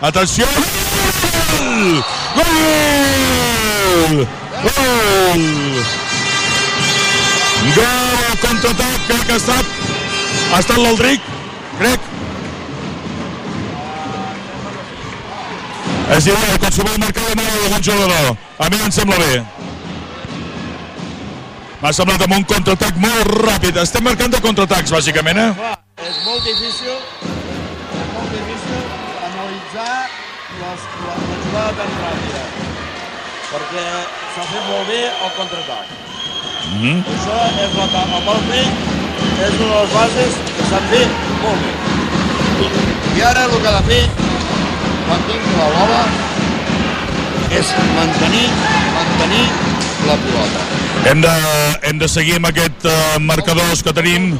atenció gol! gol! gol! gol contraatac crec que ha estat ha estat l'Aldric crec és igual, qualsevol marcada mà d'algun jugador a mi em sembla bé m'ha semblat amb un contraatac molt ràpid estem marcant de contraatacs bàsicament eh? És molt difícil, és molt difícil analitzar les, la, la jugada tan ràpida, perquè s'ha fet molt bé el contraatac. Mm -hmm. Això és la el fer, és una de les bases que s'han fet molt bé. I ara el que ha de fer, quan tingui la bola, és mantenir, mantenir la pilota. hem de, hem de seguir amb aquest uh, marcadors que tenim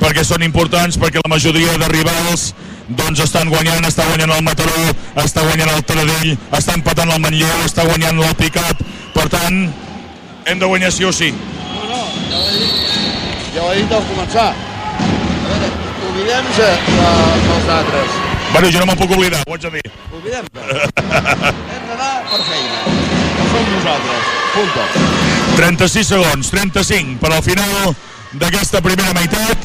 perquè són importants, perquè la majoria de rivals doncs estan guanyant, està guanyant el Mataró, està guanyant el Taradell, està empatant el Manlleu, està guanyant el Picat, per tant, hem de guanyar sí o sí. No, no, ja ho he dit, ja ho he dit al començar. A veure, oblidem-se de- dels altres. Bueno, jo no me'n puc oblidar, ho haig de dir. Oblidem-se. Hem d'anar per feina. Som nosaltres. Punto. 36 segons, 35 per al final d'aquesta primera meitat.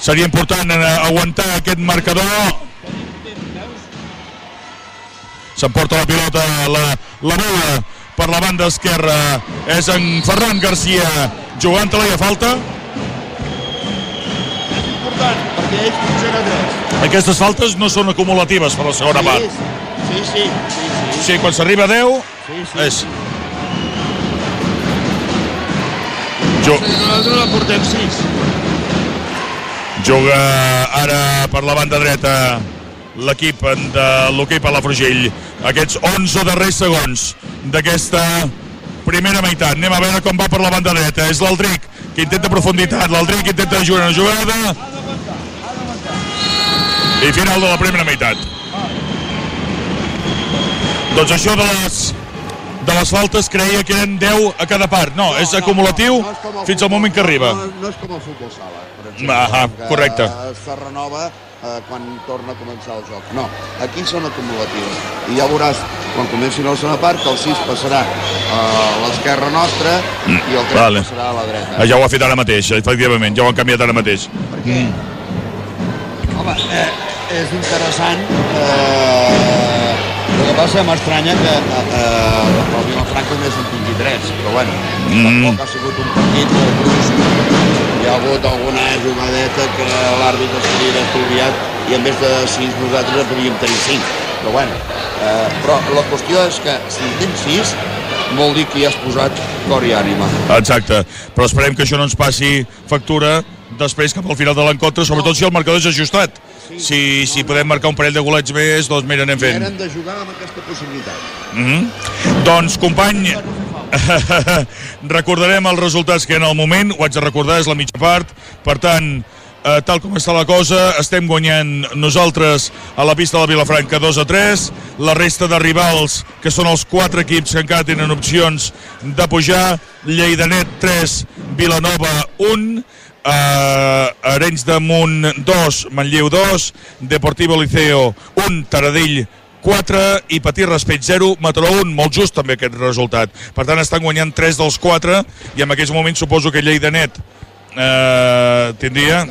Seria important eh, aguantar aquest marcador. S'emporta la pilota la, la bola per la banda esquerra és en Ferran Garcia jugant-la i a falta. Important, perquè ells funciona 3. Aquestes faltes no són acumulatives per la segona part. Sí, sí, sí, sí. Sí, quan s'arriba a 10, Sí, sí. és... Jo, Sí, nosaltres en portem 6. juga ara per la banda dreta l'equip de l'hoquei Palafrugell. Aquests 11 darrers segons d'aquesta primera meitat. Anem a veure com va per la banda dreta. És l'Aldric que intenta profunditat. L'Aldric intenta jugar una jugada. I final de la primera meitat. Doncs això de les de les faltes creia que eren 10 a cada part. No, és acumulatiu no és com el fins al moment que arriba. No, no és com el futbol sala, per exemple. Ahà, que correcte. Se renova eh, quan torna a començar el joc. No, aquí són acumulatives. I ja veuràs, quan comenci la segona part, que el 6 passarà a l'esquerra nostra i el 3 vale. passarà a la dreta. Ah, ja ho ha fet ara mateix, efectivament, ja ho han canviat ara mateix. Perquè, home, eh, és interessant. Eh, el que passa m'estranya que eh, eh, el Vilafranca només en tingui 3, però bueno, Mm. tampoc ha sigut un partit de duríssim. Hi ha hagut alguna jugadeta que l'àrbitre s'havia estudiat i en vez de 6 nosaltres en podíem tenir 5. Però bueno, eh, però la qüestió és que si en tens 6 vol dir que hi has posat cor i ànima. Exacte, però esperem que això no ens passi factura després cap al final de l'encontre, sobretot si el marcador és ajustat. Si, si podem marcar un parell de golets més, doncs mira, anem I fent. eren de jugar amb aquesta possibilitat. Mm -hmm. Doncs, company, recordarem els resultats que en el moment, ho haig de recordar, és la mitja part, per tant, eh, tal com està la cosa, estem guanyant nosaltres a la pista de la Vilafranca 2 a 3, la resta de rivals, que són els quatre equips que encara tenen opcions de pujar, Lleidanet 3, Vilanova 1, eh, Arenys de Munt 2, Manlleu 2, Deportivo Liceo 1, Taradell 4 i Petit Respect 0, Mataró 1, molt just també aquest resultat. Per tant, estan guanyant 3 dels 4 i en aquests moments suposo que Lleidanet eh, tindria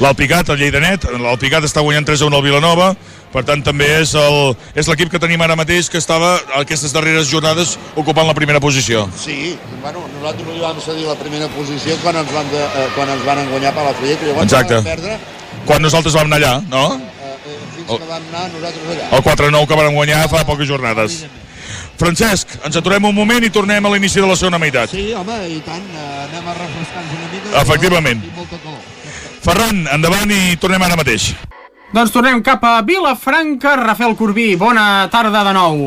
l'Alpicat, el Lleidanet, l'Alpicat està guanyant 3 a 1 al Vilanova, per tant també és el- és l'equip que tenim ara mateix que estava aquestes darreres jornades ocupant la primera posició. Sí, bueno, nosaltres no li vam cedir la primera posició quan ens van, de, eh, quan ens van guanyar per la Follet, llavors Exacte. vam perdre Quan nosaltres vam anar allà, no? eh, eh, fins que vam anar nosaltres allà. El 4-9 que van guanyar fa poques jornades. Francesc, ens aturem un moment i tornem a l'inici de la segona meitat. Sí, home, i tant, eh, anem a refrescar-nos una mica. Efectivament. Calor. Ferran, endavant i tornem ara mateix. Doncs tornem cap a Vilafranca. Rafael Corbí, bona tarda de nou.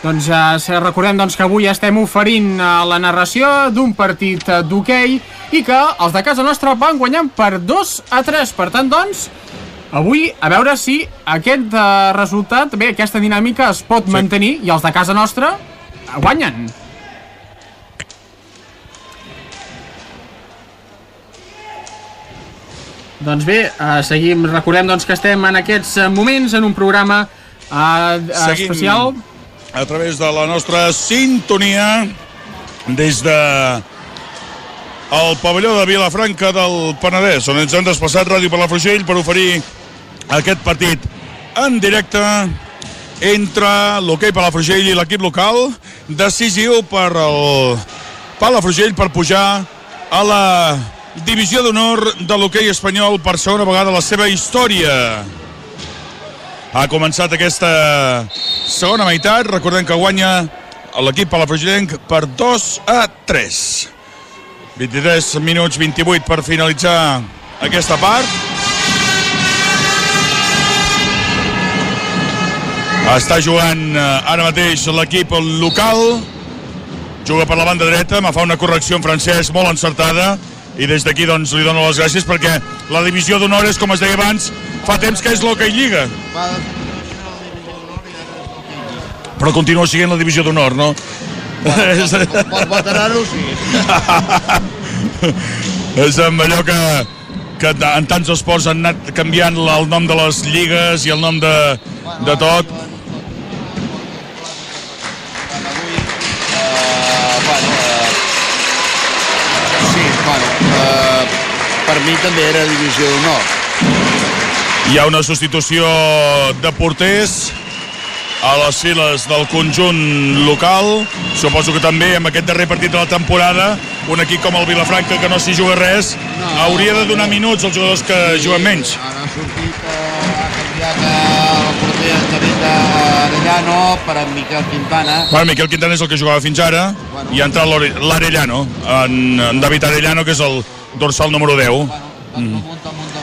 Doncs eh, recordem doncs, que avui estem oferint eh, la narració d'un partit eh, d'hoquei i que els de casa nostra van guanyant per 2 a 3. Per tant, doncs, avui a veure si aquest eh, resultat, bé, aquesta dinàmica es pot sí. mantenir i els de casa nostra guanyen. Doncs bé, uh, seguim, recordem doncs, que estem en aquests eh, moments en un programa uh, Seguim. especial. A través de la nostra sintonia des de el pavelló de Vilafranca del Penedès, on ens han desplaçat Ràdio Palafrugell per oferir aquest partit en directe entre l'hoquei Palafrugell i l'equip local, decisiu per el Palafrugell per pujar a la divisió d'honor de l'hoquei espanyol per segona vegada a la seva història. Ha començat aquesta segona meitat, recordem que guanya l'equip palafrugellenc per 2 a 3. 23 minuts 28 per finalitzar aquesta part. Està jugant eh, ara mateix l'equip local. Juga per la banda dreta, me fa una correcció en francès molt encertada i des d'aquí doncs li dono les gràcies perquè la divisió d'honor és, com es deia abans, fa temps que és l'Hockey Lliga. Però continua sent la divisió d'honor, no? Veteranos, sí. és amb allò que, que en tants esports han anat canviant el nom de les lligues i el nom de, de tot. Per mi també era divisió d'honor. Hi ha una substitució de porters a les files del conjunt local. Suposo que també amb aquest darrer partit de la temporada, un equip com el Vilafranca que no s'hi juga res, No. hauria de donar minuts als jugadors que juguen menys. Ara ha sortit, eh, ha canviat eh, el porter David Arellano per en Miquel Quintana. Bueno, Miquel Quintana és el que jugava fins ara Bueno. i ha entrat l'Arellano, en, en David Arellano, que és el dorsal número 10. Bueno, mm. munta, munta.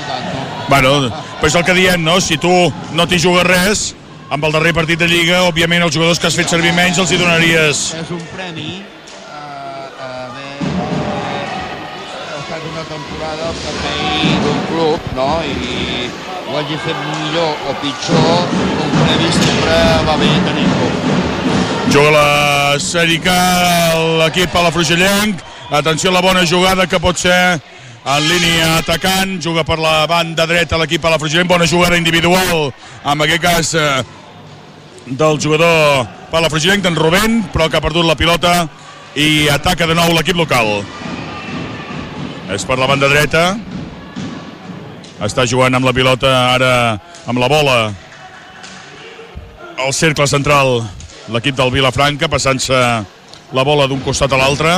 Bueno, però és el que diem, no? Si tu no t'hi jugues res, amb el darrer partit de Lliga, òbviament els jugadors que has fet servir menys els hi donaries... És un premi a, a haver estat una temporada al servei d'un club, no? I ho hagi fet millor o pitjor, un premi sempre va bé tenir-lo. Juga la Sèrie K, l'equip a la Frugellenc. Atenció a la bona jugada que pot ser en línia atacant. Juga per la banda dreta l'equip a la Frugellenc. Bona jugada individual, en aquest cas eh, del jugador per la Frugellenc, d'en Rubén, però que ha perdut la pilota i ataca de nou l'equip local. És per la banda dreta. Està jugant amb la pilota ara amb la bola al cercle central l'equip del Vilafranca passant-se la bola d'un costat a l'altre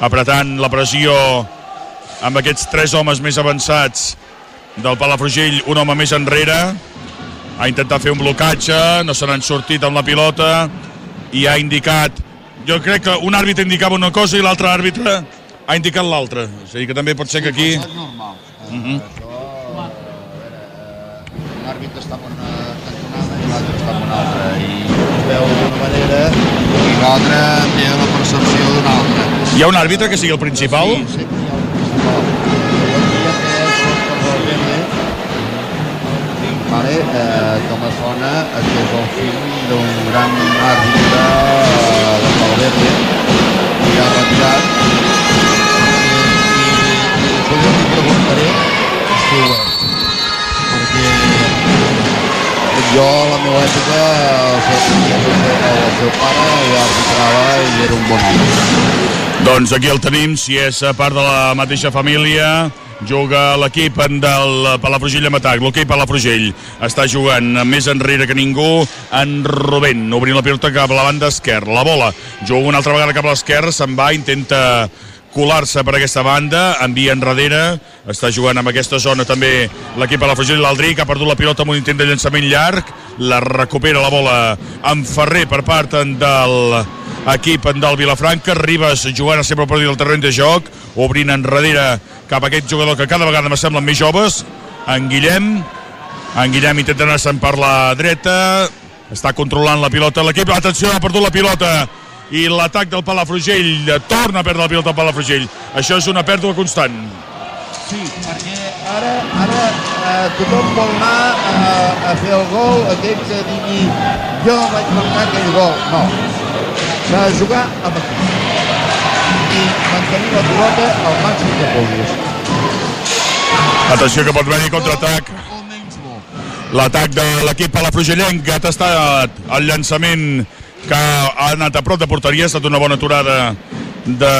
apretant la pressió amb aquests tres homes més avançats del Palafrugell, un home més enrere ha intentat fer un blocatge no se n'han sortit amb la pilota i ha indicat jo crec que un àrbitre indicava una cosa i l'altre àrbitre ha indicat l'altra a dir, que també pot ser que aquí normal. Uh Mhm. -huh. Veure, eh, l'àrbitre està en una cantonada i l'altre està en una altra. I es veu d'una manera i l'altre té la percepció d'una altra. Hi ha un àrbitre que sigui el principal Sí, Valverde, vale, eh, que me sona que és el fill d'un gran àrbitre eh, de Valverde, que ha retirat, i, això jo li preguntaré si ho és, perquè jo a la meva època el seu, el seu, pare ja arbitrava i era un bon àrbitre. Doncs aquí el tenim, si és a part de la mateixa família, juga l'equip del Palafrugell amb atac, l'hoquei Palafrugell està jugant més enrere que ningú en Rubén, obrint la pilota cap a la banda esquerra, la bola juga una altra vegada cap a l'esquerra, se'n va intenta colar-se per aquesta banda, envia enrere, està jugant amb aquesta zona també l'equip a la Frugell, l'Aldric ha perdut la pilota amb un intent de llançament llarg, la recupera la bola amb Ferrer per part del equip del Vilafranca, Ribas jugant sempre per dir el terreny de joc, obrint enrere cap a aquest jugador que cada vegada me més joves, en Guillem, en Guillem intenta anar-se'n per la dreta, està controlant la pilota l'equip, atenció, ha perdut la pilota i l'atac del Palafrugell torna a perdre la pilota al Palafrugell. Això és una pèrdua constant. Sí, perquè ara, ara eh, tothom vol anar a, a fer el gol, aquell que digui jo vaig marcar aquell gol. No, s'ha de jugar amb equip. I mantenir la pilota al màxim que puguis. atenció que pot venir contraatac. L'atac de l'equip Palafrugellenc que ha tastat el llançament que ha anat a prop de porteria. Ha estat una bona aturada de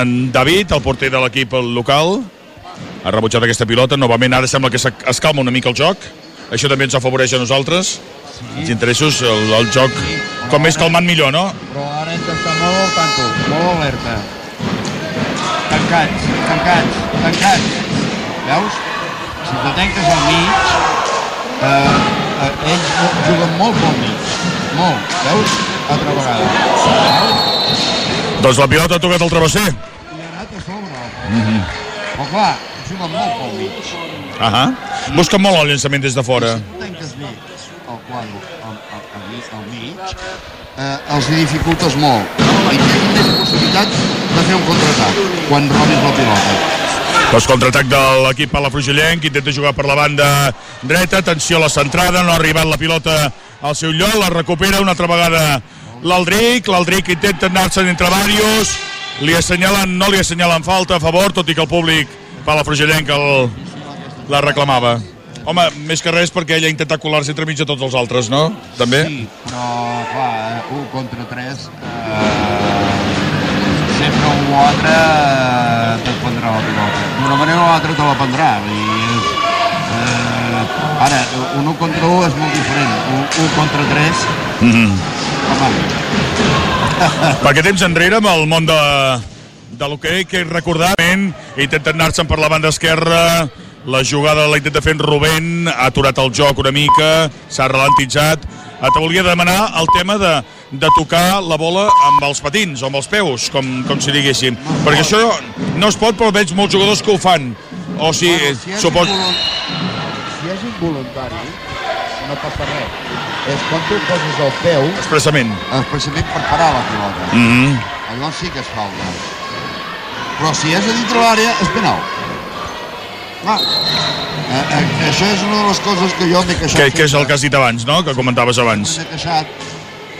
en David, el porter de l'equip local. Ha rebutjat aquesta pilota novament. Ara sembla que es calma una mica el joc. Això també ens afavoreix a nosaltres els interessos, el, el joc com més calmant millor, no? Però ara hem d'estar molt al tanto, molt alerta. Tancats, tancats, tancats. Veus? Si te tanques al mig, eh, eh, ells juguen molt pel mig. Molt. Veus? Altra vegada. Veus? Doncs la pilota ha tocat el travesser I ha anat a sobre. Mm -hmm. Però clar, juguen molt pel mig. Ahà. Busquen molt el llançament des de fora. Si tanques bé el quadre al, mig, eh, els dificultes molt. I tenen més possibilitat de fer un contraatac quan robis la pilota. Doncs contraatac de l'equip Palafrugellenc, intenta jugar per la banda dreta, atenció a la centrada, no ha arribat la pilota al seu lloc, la recupera una altra vegada l'Aldric, l'Aldric intenta anar-se'n entre varios, li assenyalen, no li assenyalen falta a favor, tot i que el públic Palafrugellenc el, la reclamava. Home, més que res perquè ell ha intentat colar-se entre mig de tots els altres, no? També? Sí, però clar, un contra tres, eh, sempre un o altre eh, te prendrà la pilota. D'una manera o altra te la prendrà. I és, eh, Ara, un 1 contra 1 és molt diferent. Un 1 contra 3, Mm -hmm. home, Perquè temps enrere amb el món de, de l'hoquei que recordar intenten anar-se'n per la banda esquerra la jugada la intenta fer en Rubén ha aturat el joc una mica s'ha ralentitzat Eh, te volia demanar el tema de, de tocar la bola amb els patins o amb els peus com, com si diguéssim perquè això no es pot però veig molts jugadors que ho fan o si, bueno, si, supos... si és involuntari, no passa res. És quan tu poses el peu, expressament expressament per parar la pilota. mm -hmm. Allò sí que és falta. Però si és a dintre l'àrea, és penal. Clar, eh, eh, això és una de les coses que jo m'he queixat. que, que és el que has dit abans, no? que comentaves abans M'he queixat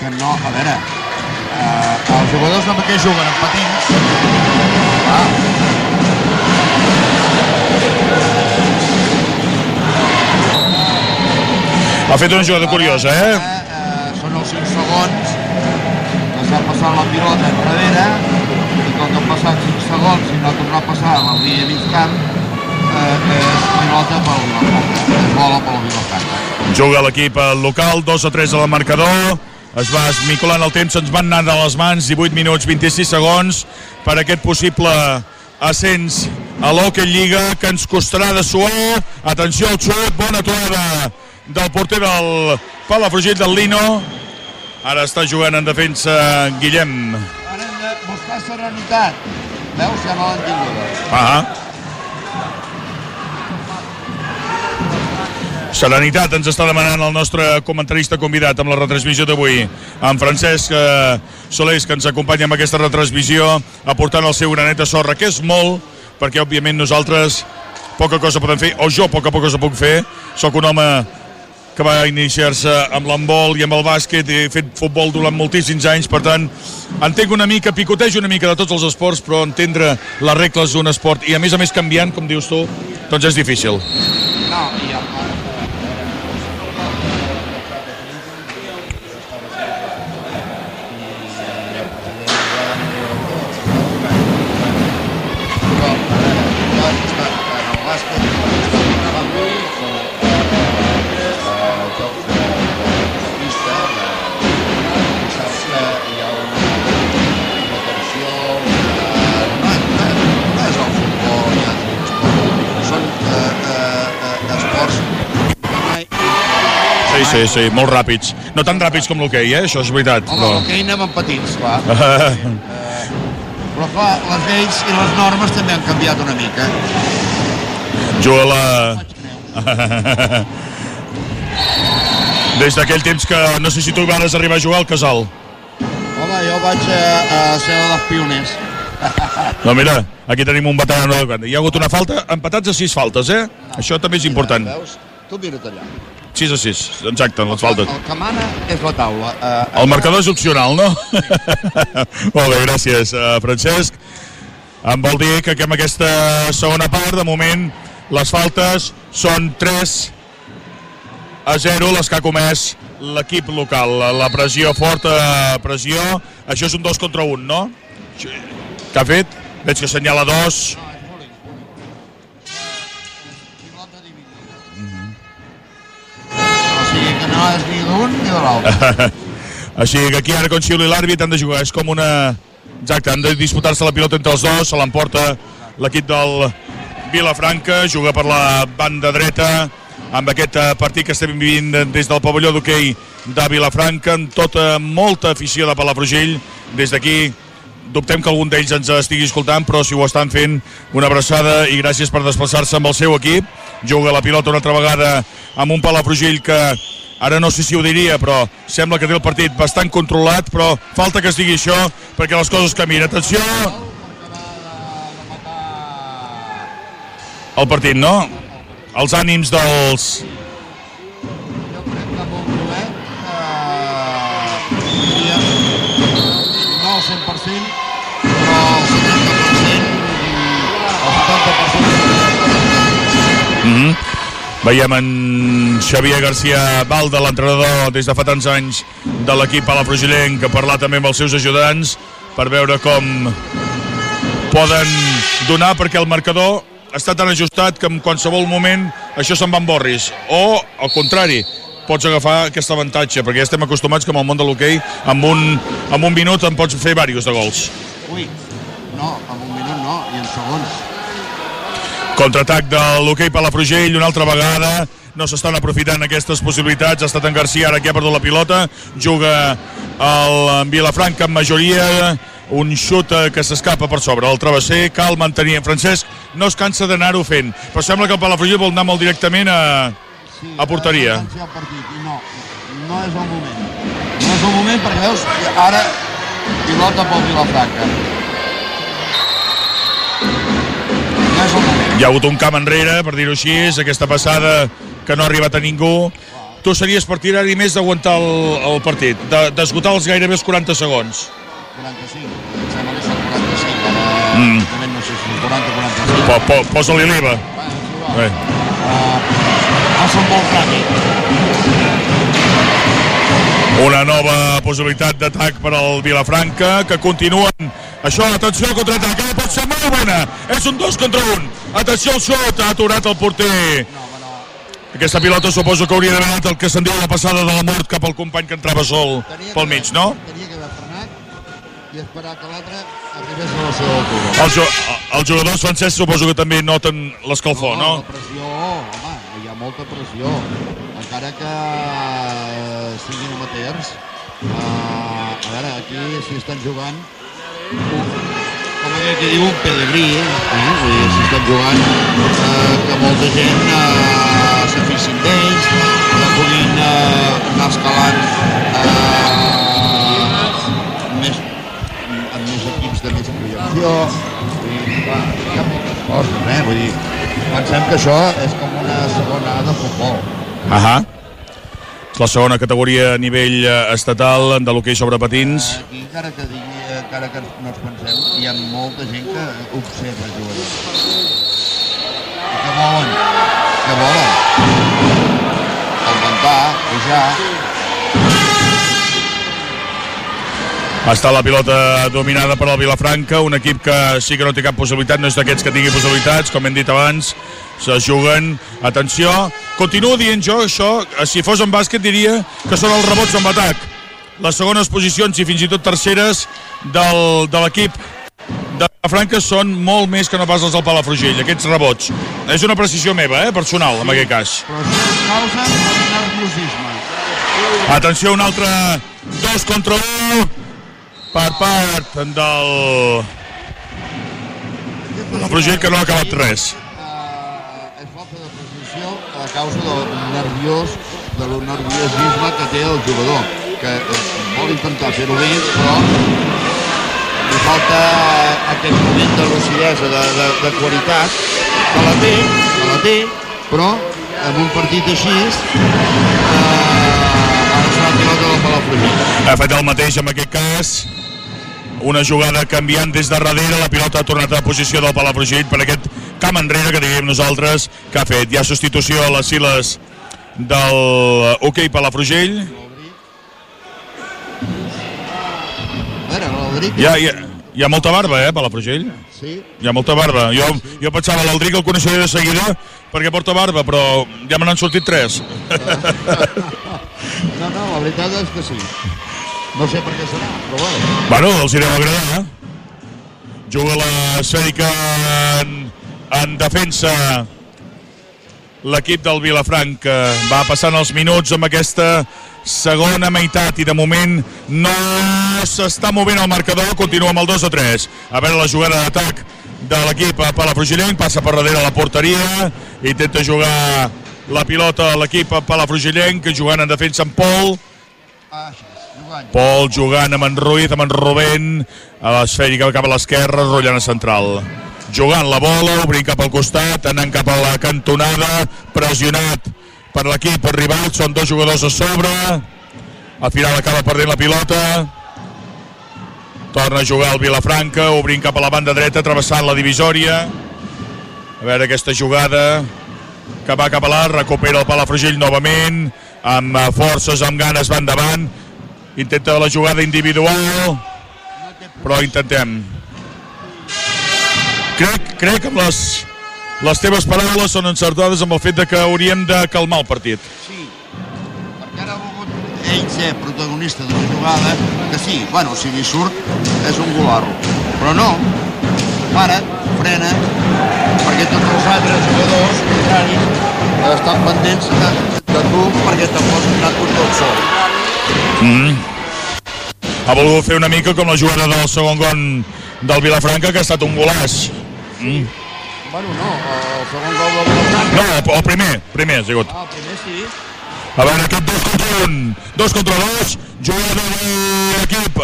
que no, a veure, eh, els jugadors amb què juguen amb patins, clar, ha fet una jugada curiosa, eh? eh, són els 5 segons que s'ha passat la pilota enrere i com que han passat 5 segons i no ha tornat a passar a la línia mig camp eh, pilota pel bola pel Vilafranca Juga l'equip eh, local, 2 a 3 al marcador. Es va esmicolant el temps, ens van anar de les mans, 18 minuts, 26 segons per aquest possible ascens a l'Hockey Lliga que ens costarà de suar. Atenció al xut, bona aturada del porter del Palafrugell del Lino. Ara està jugant en defensa Guillem. ara hem de buscar serenitat veus ja no l'han tinguda Ah. Serenitat ens està demanant el nostre comentarista convidat amb la retransmissió d'avui, en Francesc eh, Solés, que ens acompanya amb aquesta retransmissió, aportant el seu granet de sorra, que és molt, perquè òbviament nosaltres poca cosa podem fer, o jo poca cosa puc fer, sóc un home que va iniciar-se amb l'handbol i amb el bàsquet i he fet futbol durant moltíssims anys, per tant entenc una mica, picotejo una mica de tots els esports, però entendre les regles d'un esport i a més a més canviant, com dius tu, doncs és difícil. Sí, sí, sí, molt ràpids. No tan ràpids com l'hoquei, eh? això és veritat. Home, Però... l'hoquei anem amb patins, clar. Però clar, les lleis i les normes també han canviat una mica. Juga la... Des d'aquell temps que no sé si tu vas arribar a jugar al casal. Home, jo vaig a, a ser dels pioners. No, mira, aquí tenim un veterano de. Hi ha hagut una falta, empatats a sis faltes, eh? Això també és important. Veus? Tu mira't allà. 6 a 6, exacte, en les faltes. El que mana és la taula. Uh, El marcador és opcional, no? Molt bé, gràcies, uh, Francesc. Em vol dir que en aquesta segona part, de moment, les faltes són 3 a 0, les que ha comès l'equip local. La pressió, forta pressió. Això és un 2 contra 1, no? Què ha fet? Veig que assenyala 2. O és ni d'un ni de l'altre. Així que aquí ara quan xiuli l'àrbit han de jugar, és com una... Exacte, han de disputar-se la pilota entre els dos, se l'emporta l'equip del Vilafranca, juga per la banda dreta, amb aquest eh, partit que estem vivint des del pavelló d'hoquei de Vilafranca, amb tota molta afició de Palafrugell. Des d'aquí dubtem que algun d'ells ens estigui escoltant, però si ho estan fent, una abraçada i gràcies per desplaçar-se amb el seu equip. Juga la pilota una altra vegada amb un Palafrugell que ara no sé si ho diria, però sembla que té el partit bastant controlat, però falta que es digui això perquè les coses canvien. Atenció! El partit, no? Els ànims dels... Veiem en Xavier García Valda, l'entrenador des de fa tants anys de l'equip Palafrugellenc, que parlar també amb els seus ajudants per veure com poden donar, perquè el marcador està tan ajustat que en qualsevol moment això se'n va en borris. O, al contrari, pots agafar aquest avantatge, perquè ja estem acostumats que en el món de l'hoquei amb, un, amb un minut en pots fer diversos de gols. Ui, no, en un minut no, i en segons. Contraatac de l'hoquei Palafrugell una altra vegada no s'estan aprofitant aquestes possibilitats ha estat en Garcia ara que ha perdut la pilota juga el Vilafranca amb majoria un xut eh, que s'escapa per sobre el travesser cal mantenir en Francesc no es cansa d'anar-ho fent però sembla que el Palafrugell vol anar molt directament a, Sí, A porteria. partit, no, no és el moment. No és el moment perquè veus, ara pilota pel Vilafranca. No és el moment. Hi ha hagut un camp enrere per dir-ho així aquesta passada que no ha arribat a ningú tu series partidari més d'aguantar el, el partit de- d'esgotar els gairebé els 40 segons 45, em sembla que són 45, ara Mm. no sé si 40 45. po, po, posa-li l'IVA és. Bé. Uh, són molt ràpid. Una nova possibilitat d'atac per al Vilafranca, que continuen. Això, atenció contraatac, eh? pot ser molt bona. És un dos contra un. Atenció al xut, ha aturat el porter. Aquesta pilota suposo que hauria d'haver anat el que se'n diu la passada de la mort cap al company que entrava sol Tenia pel que- mig, no? Tenia que haver frenat i esperar que l'altre arribés a la seva altura. El, jo, els jugadors francesos suposo que també noten l'escalfor, no? La pressió, home, hi ha molta pressió. Encara que siguin amateurs, uh, a veure, aquí s'hi estan jugant com aquell que diu un pelegrí, eh? eh? Vull dir, s'hi estan jugant uh, que molta gent uh, s'aficin d'ells, que puguin uh, anar escalant més, amb més equips de més projecció. Vull dir, clar, hi ha moltes coses, eh? Vull dir, pensem que això és com una segona de futbol. Ahà. És la segona categoria a nivell eh, estatal de l'hoquei sobre patins. Aquí, encara que, digui, encara que no ens pensem, hi ha molta gent que observa jugadors. I què volen? Què volen? Augmentar, pujar... Està la pilota dominada per el Vilafranca, un equip que sí que no té cap possibilitat, no és d'aquests que tingui possibilitats, com hem dit abans, se juguen, atenció, continuo dient jo això, si fos en bàsquet diria que són els rebots amb atac, les segones posicions i fins i tot terceres del, de l'equip de Vilafranca són molt més que no pas els del Palafrugell, aquests rebots. És una precisió meva, eh, personal, en aquest cas. Però nerviosisme. Atenció, un altre dos contra un per part del la Frugell que no ha acabat res. Uh, és falta de precisió a causa del nerviós, de lo nerviosisme que té el jugador, que eh, vol intentar fer-ho bé, però li falta aquest moment de lucidesa, de, de, de qualitat, que la té, que la té, però en un partit així eh, ha de ser la Palafrugell. Ha fet el mateix en aquest cas. Una jugada canviant des de darrere, la pilota ha tornat a la posició del Palafrugell per aquest camp enrere que diguem nosaltres que ha fet. Hi ha substitució a les files del hoquei Palafrugell. Veure, l'Aldric... Hi ha, hi, ha, hi ha molta barba, eh, Palafrugell? Sí, Hi ha molta barba. Jo, jo pensava l'Aldric el coneixeré de seguida perquè porta barba, però ja me n'han sortit tres. no, no, la veritat és que sí. No sé per què serà, però bueno. Bueno, els hi deu agradar. eh? Juga l'esfèrica en, en defensa l'equip del Vilafranca. Va passant els minuts amb aquesta segona meitat i de moment no s'està movent el marcador, continua amb el 2 a 3. A veure la jugada d'atac de l'equip Palafrugellenc, passa per darrere la porteria, intenta jugar la pilota a l'equip Palafrugellenc, jugant en defensa amb Pol, Pol jugant amb en Ruiz, amb en Rubén, a l'esfèrica cap a l'esquerra, rotllant a central. Jugant la bola, obrint cap al costat, anant cap a la cantonada, pressionat per l'equip rival, són dos jugadors a sobre, al final acaba perdent la pilota, torna a jugar el Vilafranca, obrint cap a la banda dreta, travessant la divisòria, a veure aquesta jugada. Que va cap a l'art, recupera el Palafrugell novament, amb forces, amb ganes, va endavant, intenta la jugada individual, però intentem. Crec, crec amb les les teves paraules són encertades amb el fet de que hauríem de calmar el partit. Sí, perquè ara ha volgut ell ser protagonista d'una jugada que sí, bueno, si li surt és un golarro. Però no, para't, frena, perquè tots els altres jugadors contraris estan pendents de, de tu perquè te pots anar tot sol. Mm. Ha volgut fer una mica com la jugada del segon gon del Vilafranca, que ha estat un golàs. Mm. Bueno, no, el segon gol del Vilafranca... No, el, primer, primer ha sigut. Ah, el primer sí. A veure, aquest dos contra un, dos contra dos, jugada de l'equip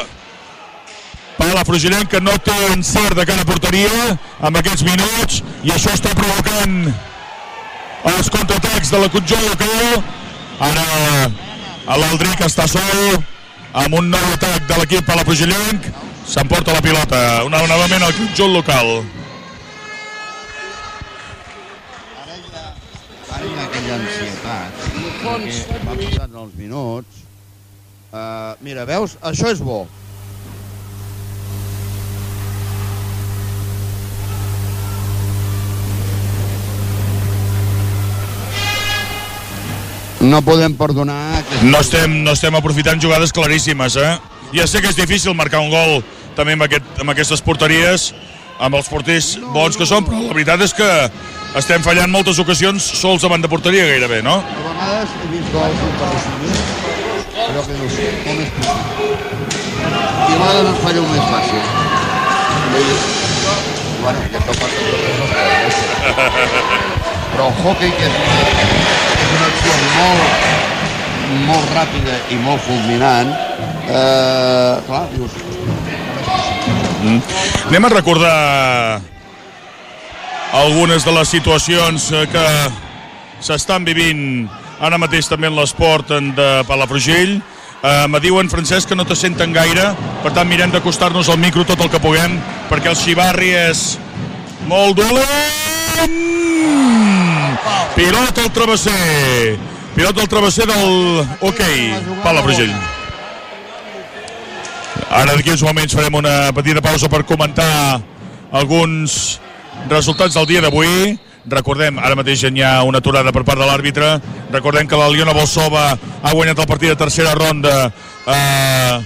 Palafrugillenc que no té encert de cara a porteria amb aquests minuts i això està provocant els contraatacs de la conjunt local. Ara l'Aldric està sol amb un nou atac de l'equip Palafrugillenc. S'emporta la pilota. Una, novament el conjunt local. Ara hi ha aquella ansietat, passant els minuts. Uh, mira, veus? Això és bo. No podem perdonar... No estem, no estem aprofitant jugades claríssimes, eh? Ja sé que és difícil marcar un gol també amb, aquest, amb aquestes porteries, amb els porters bons que són, però la veritat és que estem fallant moltes ocasions sols davant de porteria gairebé, no? A vegades he vist gols impressionants, però que no sé, com és possible. I a vegades en fallo més fàcil. Dir, Bueno, que això passa Però el hockey, que és és una acció molt, molt ràpida i molt fulminant, eh, clar, dius, Mm. Anem a recordar algunes de les situacions eh, que s'estan vivint ara mateix també en l'esport de Palafrugell. Eh, me diuen, Francesc, que no te senten gaire, per tant mirem d'acostar-nos al micro tot el que puguem, perquè el xivarri és molt dolent! Pilota al travesser! Pilota al travesser del hoquei, Palafrugell. Ara d'aquí uns moments farem una petita pausa per comentar alguns resultats del dia d'avui. Recordem, ara mateix hi ha una aturada per part de l'àrbitre. Recordem que la Liona Bolsova ha guanyat el partit de tercera ronda a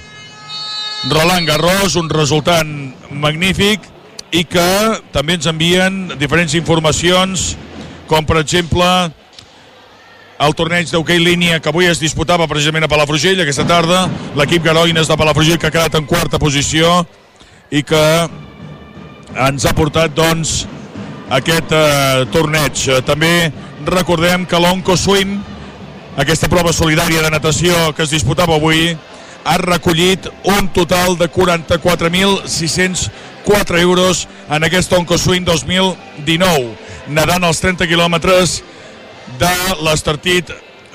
Roland Garros, un resultat magnífic i que també ens envien diferents informacions com per exemple el torneig d'hoquei línia que avui es disputava precisament a Palafrugell aquesta tarda, l'equip Garoines de Palafrugell que ha quedat en quarta posició i que ens ha portat doncs aquest eh, torneig. Eh, també recordem que l'Onco Swim, aquesta prova solidària de natació que es disputava avui, ha recollit un total de 44.604 euros en aquest Onco Swim 2019, nedant els 30 quilòmetres de l'Estartit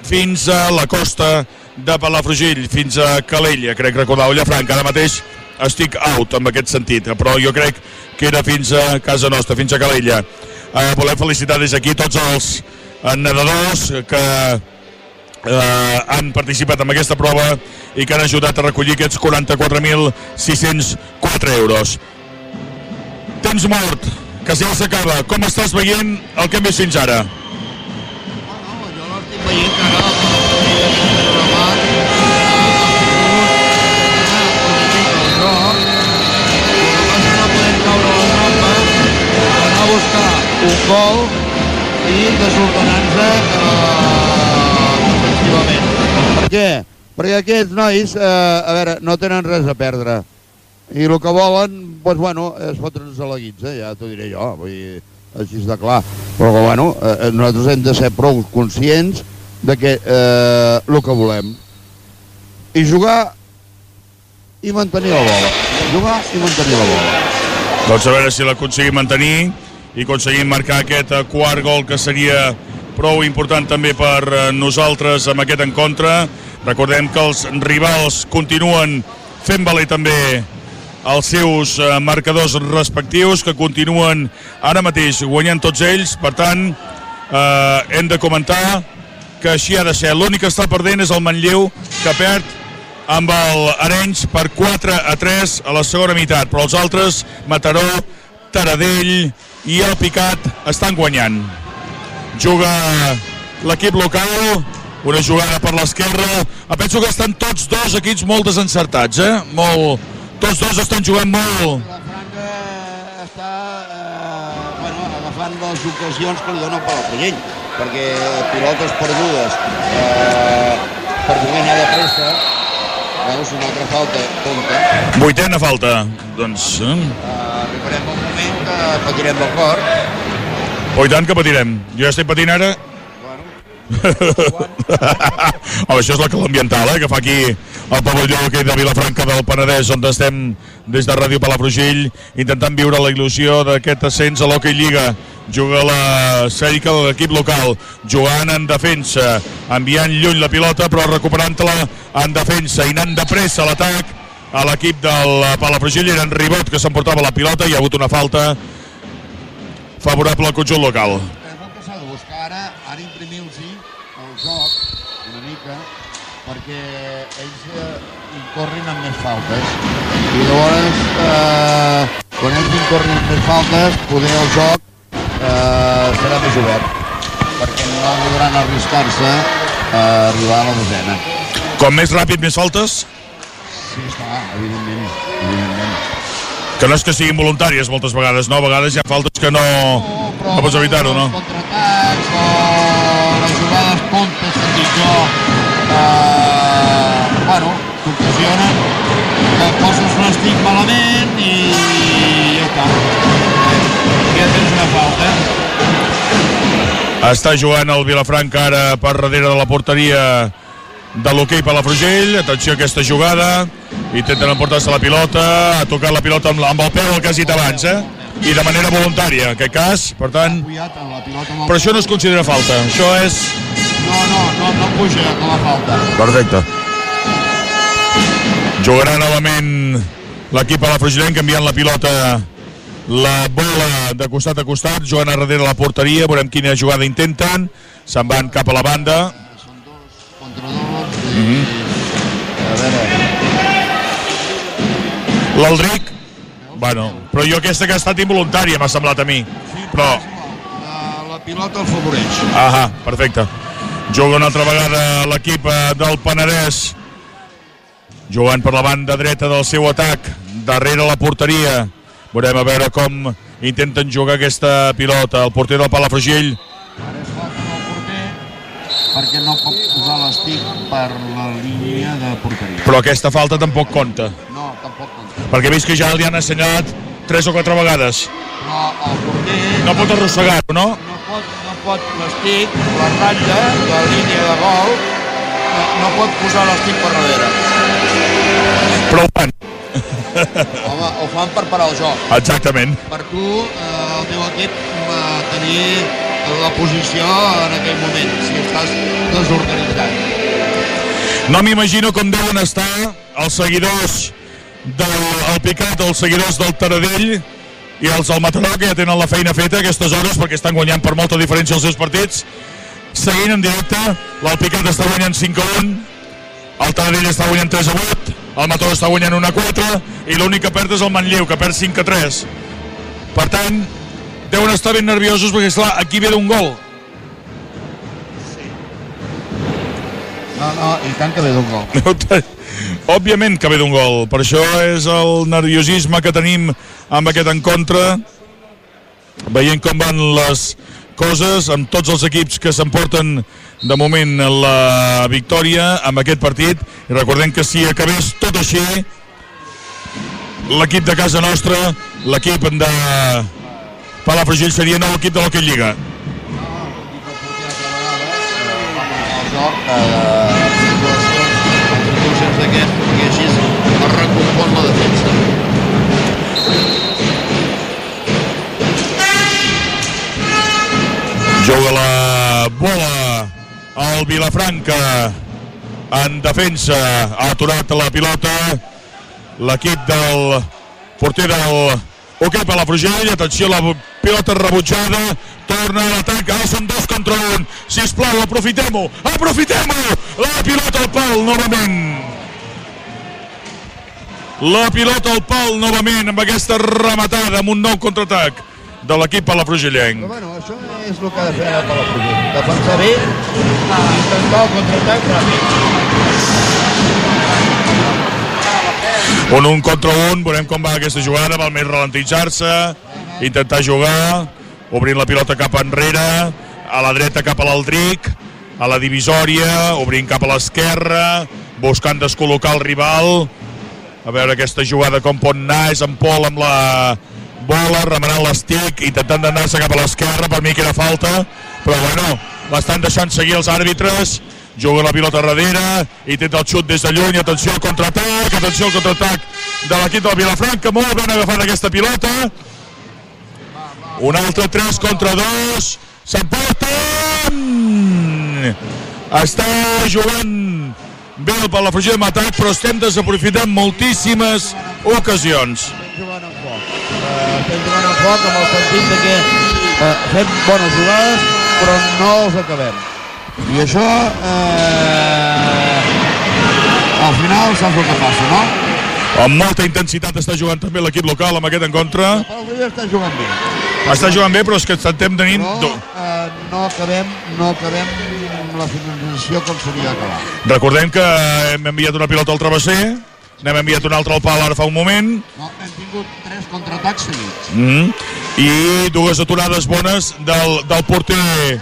fins a la costa de Palafrugell, fins a Calella, crec recordar, Llafranca. Ara mateix estic out en aquest sentit, però jo crec que era fins a casa nostra, fins a Calella. Eh, volem felicitar des d'aquí tots els eh, nedadors que eh, han participat en aquesta prova i que han ajudat a recollir aquests 44.604 euros. Temps mort, que ja s'acaba. Com estàs veient el que hem vist fins ara? veient que ara un gol i desordenant-se eh, defensivament. Per què? Perquè aquests nois, eh, a veure, no tenen res a perdre. I el que volen, doncs, bueno, és fotre'ns a la guitza, ja t'ho diré jo, vull dir, així de clar. Però, bueno, eh, nosaltres hem de ser prou conscients de que eh, el que volem. I jugar i mantenir la bola. Jugar i mantenir la bola. Doncs a veure si l'aconseguim mantenir i aconseguim marcar aquest eh, quart gol que seria prou important també per eh, nosaltres amb aquest encontre. Recordem que els rivals continuen fent valer també els seus eh, marcadors respectius, que continuen ara mateix guanyant tots ells. Per tant, eh, hem de comentar que així ha de ser. L'únic que està perdent és el Manlleu, que perd amb el Arenys per 4 a 3 a la segona meitat, però els altres, Mataró, Taradell, i el Picat estan guanyant. Juga l'equip local, una jugada per l'esquerra. Em penso que estan tots dos equips molt desencertats, eh? Molt... Tots dos estan jugant molt... La Franca està eh, bueno, agafant les ocasions que li per al Palafrugell, perquè pilotes perdudes eh, per poder anar de pressa, veus, una altra falta compta, Vuitena falta. Doncs... Eh? eh, arribarem a un moment que patirem del cor, Oh, i tant que patirem. Jo ja estic patint ara. Home, això és la cala ambiental, eh, que fa aquí el pavelló que de Vilafranca del Penedès, on estem des de Ràdio Palafrugell, intentant viure la il·lusió d'aquest ascens a l'Hockey Lliga. Juga la Sèrica de l'equip local, jugant en defensa, enviant lluny la pilota, però recuperant-la en defensa, i anant de pressa a l'atac a l'equip del Palafrugell. Era en Ribot que s'emportava la pilota, hi ha hagut una falta favorable al conjunt local. és el que s'ha de buscar ara, ara imprimir-los el joc una mica perquè ells eh, incorrin amb més faltes i llavors eh, quan ells incorrin amb més faltes poder el joc eh, serà més obert perquè no podran arriscar-se a arribar a la desena Com més ràpid, més faltes? sí, esclar, evidentment, evidentment. Que no és que siguin voluntàries moltes vegades, no? A vegades hi ha faltes que no, no pots evitar-ho, no? Els contraatacs o les jugades pontes que dic jo, eh, bueno, t'ocasionen que poses l'estic malament i ja està. Ja tens una falta. Està jugant el Vilafranca ara per darrere de la porteria de l'hoquei Palafrugell. Atenció a aquesta jugada. Intenten emportar-se la pilota. Ha tocat la pilota amb, amb el peu, el que has dit abans, eh? I de manera voluntària, en aquest cas. Per tant, la però això no es considera falta. Això és... No, no, no, no puja com a falta. Perfecte. Jugarà novament l'equip a la Frugilent canviant la pilota la bola de costat a costat, jugant a darrere la porteria, veurem quina jugada intenten, se'n van cap a la banda, Són dos contra dos i... A veure, l'Aldric, bueno, però jo aquesta que ha estat involuntària m'ha semblat a mi, però, la, la pilota el favoreix. ahà, perfecte. Juga una altra vegada l'equip eh, del Penedès, jugant per la banda dreta del seu atac, darrere la porteria. Veurem a veure com intenten jugar aquesta pilota. El porter del Palafrugell Ara és porter perquè no pot posar l'estic per la línia de porteria. però aquesta falta tampoc compta, No, tampoc compta. perquè he vist que ja li han assenyalat tres o quatre vegades. No, el porter No pot arrossegar-ho, no? no pot, no pot l'estic, la ratlla, la línia de gol, no, no pot posar l'estic per darrere. Però ho fan. Home, ho fan per parar el joc. Exactament. Per tu, eh, el teu equip va tenir la posició en aquell moment, si estàs desorganitzat. No m'imagino com deuen estar els seguidors del el Picat, els seguidors del Taradell i els del Mataró, que ja tenen la feina feta aquestes hores perquè estan guanyant per molta diferència els seus partits. Seguint en directe, l'Alpicat està guanyant 5 a 1, el Taradell està guanyant 3 a 8, el Mataró està guanyant 1 a 4 i l'únic que perd és el Manlleu, que perd 5 a 3. Per tant, deuen estar ben nerviosos perquè, esclar, aquí ve d'un gol. No, no, i tant que ve d'un gol. Òbviament que ve d'un gol. Per això és el nerviosisme que tenim amb aquest encontre. Veient com van les coses amb tots els equips que s'emporten de moment la victòria amb aquest partit. I recordem que si acabés tot així, l'equip de casa nostra, l'equip de Palafrugell seria nou equip de l'Hockey Lliga. joc. Juga la bola al Vilafranca en defensa. Ha aturat la pilota l'equip del porter del Hockey Palafrugell. Atenció, la pilota rebutjada. Torna a l'atac. Ara són dos contra un. Sisplau, aprofitem-ho. Aprofitem-ho. La pilota al pal novament. La pilota al pal novament amb aquesta rematada amb un nou contraatac de l'equip Però palafrugellenc. bueno, això és el que ha de fer el Palafrugell. Defensar bé intentar el contraatac ràpid. Un un contra un, veurem com va aquesta jugada, val més ralentitzar-se, intentar jugar, obrint la pilota cap enrere, a la dreta cap a l'Aldric, a la divisòria, obrint cap a l'esquerra, buscant descol·locar el rival, a veure aquesta jugada com pot anar, és en Pol amb la bola, remenant l'estic, intentant d'anar-se cap a l'esquerra, per mi que era falta, però bueno, l'estan deixant seguir els àrbitres, juga la pilota darrere, intenta el xut des de lluny, atenció al contraatac, atenció al contraatac de l'equip del Vilafranca, molt ben agafat aquesta pilota, un altre 3 contra 2, s'emporten! Està jugant bé el Palafrugell de Matat, però estem desaprofitant moltíssimes ocasions. Estem jugant amb foc. Amb amb el sentit de que eh, fem bones jugades, però no els acabem. I això, eh, al final saps el que passa, no? Amb molta intensitat està jugant també l'equip local amb aquest en contra. El Palafrugell està jugant bé, Està jugant bé, però és que estem tenint... però eh, no acabem, no acabem la finalització com s'hauria d'acabar. Recordem que hem enviat una pilota al travesser, n'hem enviat una altra al pal ara fa un moment, No, hem tingut tres contraatacs seguits. mm, i dues aturades bones del, del porter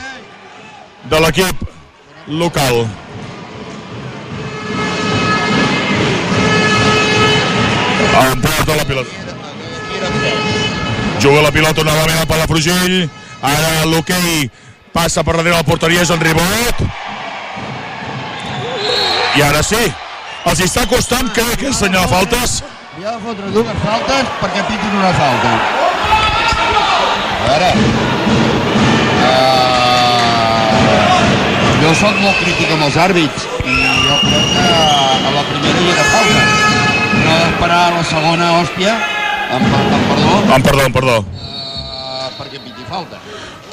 de l'equip local. En porta la pilota. Juga la pilota novament al Palafrugell. Ara l'hoquei passa per darrere la porteria, és en ribot. I ara sí. Els està costant que que assenyalar faltes. Li ha de fotre dues faltes perquè pitin una falta. A veure... Uh, jo sóc molt crític amb els àrbits i jo crec que a la primera hi era falta. No d'esperar la segona hòstia, amb, amb perdó, En perdó, en perdó. uh, perquè piti falta.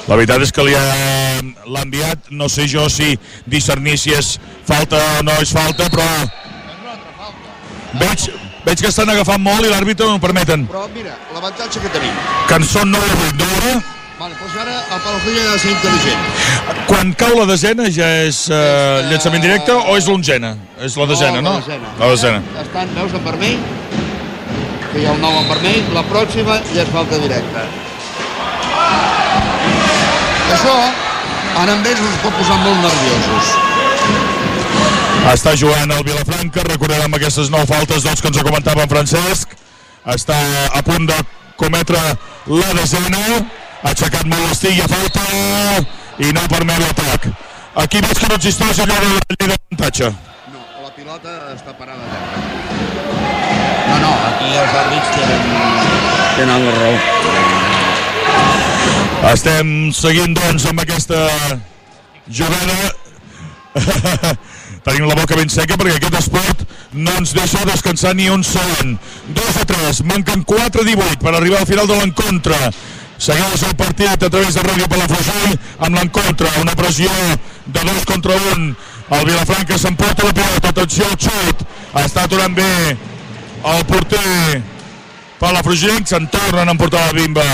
La veritat és que li ha- l'ha enviat, no sé jo si discernir si és falta o no és falta, però veig, veig que estan agafant molt i l'àrbitre no ho permeten. Però mira, l'avantatge que tenim. Són 9 o 8, no ara? Vale, doncs ara el Palafrugell ha de ser intel·ligent. Quan cau la desena ja és eh, llançament directe o és l'onzena? És la desena, no? La desena. La desena. Estan, veus, en vermell, que hi ha el nou en vermell, la pròxima ja és falta directa. Això, ara amb ells ens pot posar molt nerviosos. Està jugant el Vilafranca, recordem aquestes nou faltes doncs, que ens comentava en Francesc. Està a punt de cometre la desena, ha aixecat molt l'estic i a falta i no permet l'atac. Aquí veig que no existeix allò de la llei d'avantatge. No, la pilota està parada a terra. No, no, aquí els àrbits tenen, tenen la raó. Estem seguint doncs amb aquesta jugada Tenim la boca ben seca perquè aquest esport no ens deixa descansar ni un segon. 2 a 3, manquen 4 a 18 per arribar al final de l'encontre. Segueix el partit a través de Ràdio Palafrugell amb l'encontre, una pressió de 2 contra 1. El Vilafranca s'emporta la pilota, atenció al xut, està aturant bé el porter Palafrugell, se'n tornen a emportar la bimba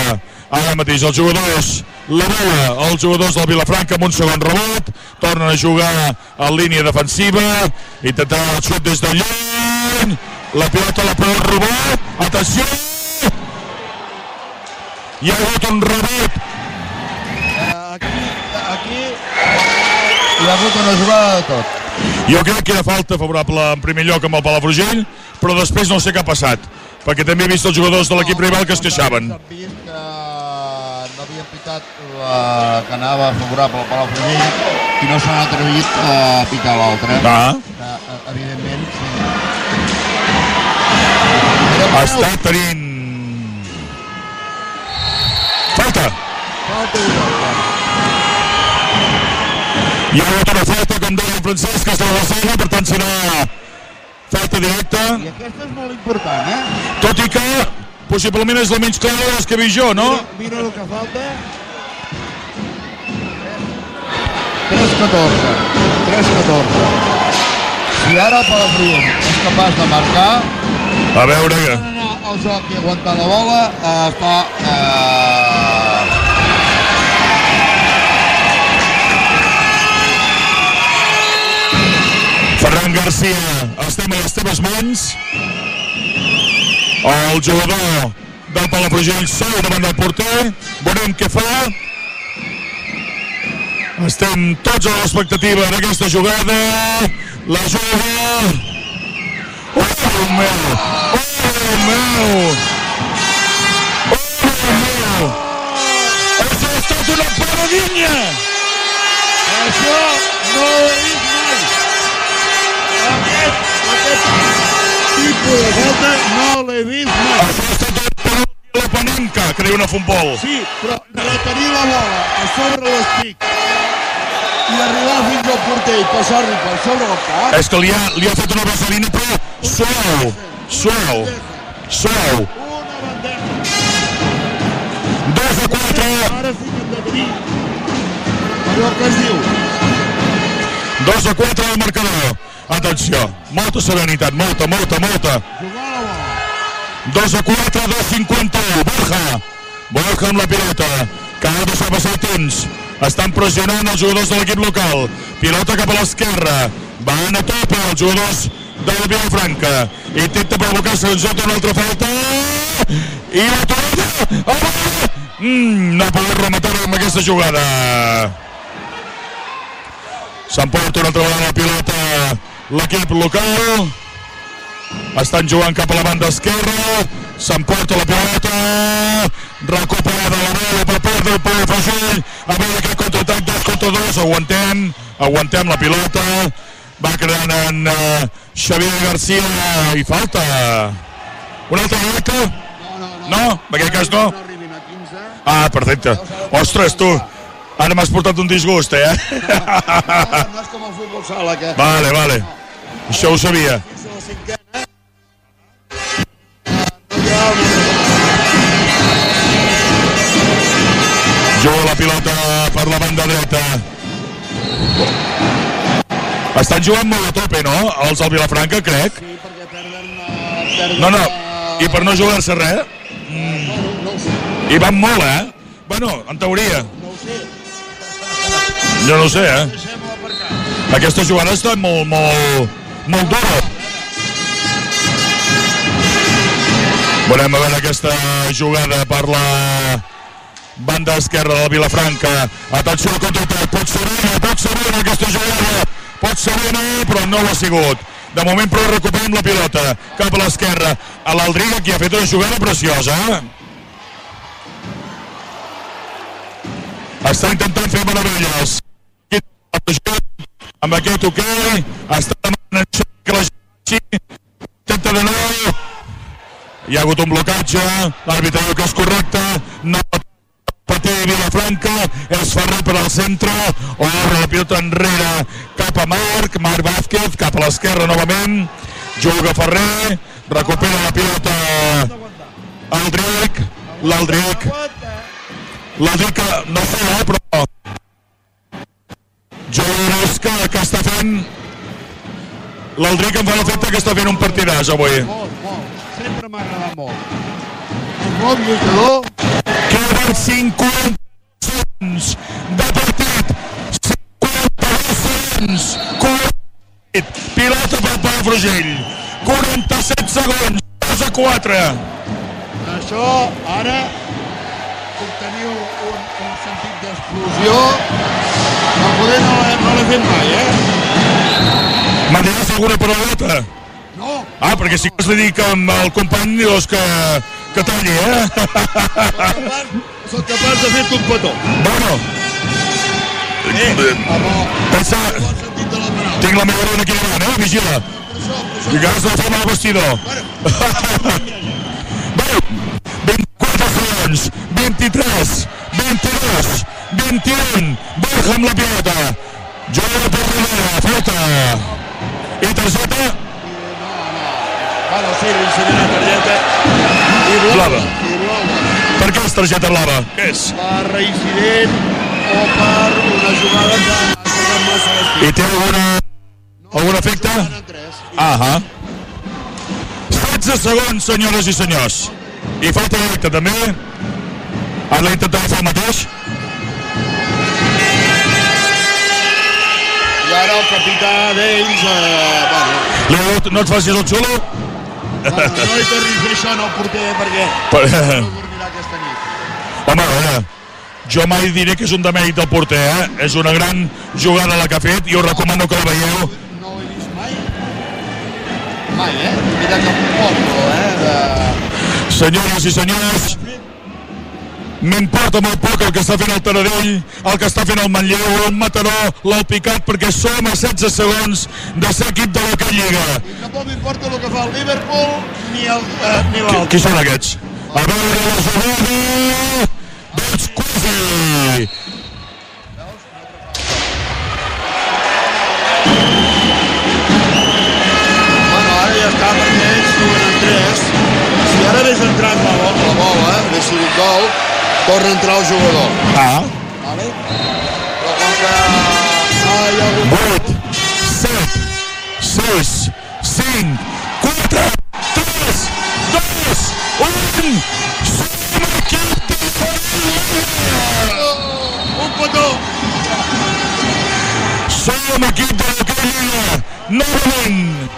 ara mateix els jugadors la bola, els jugadors del Vilafranca amb un segon rebot, tornen a jugar en línia defensiva, intentant el xut des de lluny, la pilota la prou rebot, atenció! Hi ha hagut un rebot, Aquí, aquí hi ha hagut una jugada de tot. jo crec que era falta favorable en primer lloc amb el Palafrugell, però després no sé què ha passat, perquè també he vist els jugadors de l'equip rival que es queixaven. No pitat la que anava favorable al Palafrugell i no s'han atrevit a pitar l'altra. Ah, Que, eh, evidentment, sí. està tenint... Falta! Falta. Hi ha hagut una falta, com deia el Francesc, que és de la desena, per tant serà falta directa, I aquesta és molt important, eh? tot i que possiblement és la menys clara de les que veig jo, no? Mira, mira el que falta. 3-14. 3-14. Si ara Palafrugell és capaç de marcar... A veure que... El joc i aguantar la bola eh, està... Eh... Ferran Garcia, estem a les teves mans. El jugador del Palafrugell seu davant del porter. Veurem què fa. Estem tots a l'expectativa d'aquesta jugada. La juga... Oh, meu! Oh, meu! Oh, meu! Això ha estat una paradinha! Això no ho he vist mai. Aquest, aquest tipus de falta no l'he vist mai. Això ha estat de la Panenca, que diu una futbol. Sí, però retenir la bola a sobre l'espic i arribar fins al porter i passar-li per sobre el cap... És que li ha, li ha fet una vaselina, però suau, suau, suau. Una bandeja. 2 a 4, Ara sí que hem de tenir allò que es diu 2 a 4 al marcador. Atenció, molta serenitat, molta, molta, molta. jugar a la bola. 2 a 4, 2 a 51. Borja. Borja amb la pilota. Ha de deixar passar el temps. Estan pressionant els jugadors de l'equip local. Pilota cap a l'esquerra. Van a tope els jugadors de la Vilafranca. Intenta provocar segons Jota una altra falta. I la pilota. Oh! Mm, no ha pogut rematar amb aquesta jugada. S'emporta una altra vegada la pilota l'equip local. Estan jugant cap a la banda esquerra. S'emporta la pilota. Recuperada la bola per part del Palafrugell. A veure aquest contraatac 2 contra 2. Aguantem. Aguantem la pilota. Va creant en uh, Xavier García i falta. Una altra falta? No, en aquest cas no. No arribin a 15. Ah, perfecte. Ostres, tu. Ara m'has portat un disgust, eh? No, no és com el futbol sala, que Vale, vale. Això ho sabia. Juga la pilota per la banda dreta. Estan jugant molt a tope, no? Els del Vilafranca, crec. No, no. I per no jugar-se res, sé, i van molt, eh? Bueno, en teoria. no sé. Jo no ho sé, eh? Aquesta jugada està molt, molt, molt dura. Veurem a veure aquesta jugada per la banda esquerra de la Vilafranca. Atenció al contraatac, pot ser bona, pot ser bona aquesta jugada. Pot ser bona, però no ho ha sigut. De moment, però, recuperem la pilota cap a l'esquerra. A l'Aldriga, qui ha fet una jugada preciosa? Està intentant fer meravelles. Amb aquest ok, està demanant que la gent intenta de nou. Hi ha hagut un blocatge, l'àrbitre diu que és correcte, no patir Vilafranca, és Ferrer per al centre, obre la pilota enrere. Cap a Marc, Marc Vázquez, cap a l'esquerra novament, juga Ferrer, recupera la pilota. Aldric, l'Aldric, que no fa, eh, però jugadors que, que està fent l'Aldric em fa l'efecte que està fent un partidàs avui. Molt, molt. Sempre m'ha agradat molt. Un bon lluitador. Queden 50 segons de partit. 52 segons. 48. Pilota pel Palafrugell. 47 segons. 2 a 4. Això ara puc tenir un, un, sentit d'explosió que poder no l'he no fet mai, eh? M'ha dit alguna parauleta? No, Ah, perquè si vols li dic amb el company, dius que, que talli, eh? soc capaç de fer-te un petó. bueno, Eh, pensa... Tinc la meva dona aquí davant, eh? Vigila. I que has de fer vestidor. Bueno, 24 segons, 23, 22, 21, Borja amb la pilota. Juga per darrere, falta. I targeta Bueno, sí, li ensenyaré la targeta. I blava. Per què és targeta blava? Què és? Per reincident o per una jugada que l'estiu. I té alguna, algun efecte? Ahà. 16 segons, senyores i senyors. I falta directe, també. Ara l'he intentat fer el mateix. I ara el capità d'ells, eh, bueno, Leo, no et facis el xulo? bueno, no hi tornis a fer això al porter perquè Per... no dormirà aquesta nit. Home, a veure, jo mai diré que és un demèrit del porter, eh? És una gran jugada la que ha fet i us recomano que la veieu. No ho he vist mai. Mai, eh? Mira que un poble, eh? De... Senyores i senyors, m'importa molt poc el que està fent el Taradell, el que està fent el Manlleu, el Mataró, l'Alpicat, perquè som a 16 segons de ser equip de la Lliga. I tampoc m'importa el que fa el Liverpool ni el, eh, ni l'altre. Qui són aquests? A veure la jugada... Quasi! Bueno, ara ja està perquè ells juguen en 3. Si ara hagués entrat la, bo- la bola, hagués sigut gol, torna a entrar el jugador. Ah, Vale? Però com que ah, hi ha hagut 8, 7, 6, 5, 4, 3, 2, 1... Som de un petó! Som de la Lliga! Novament!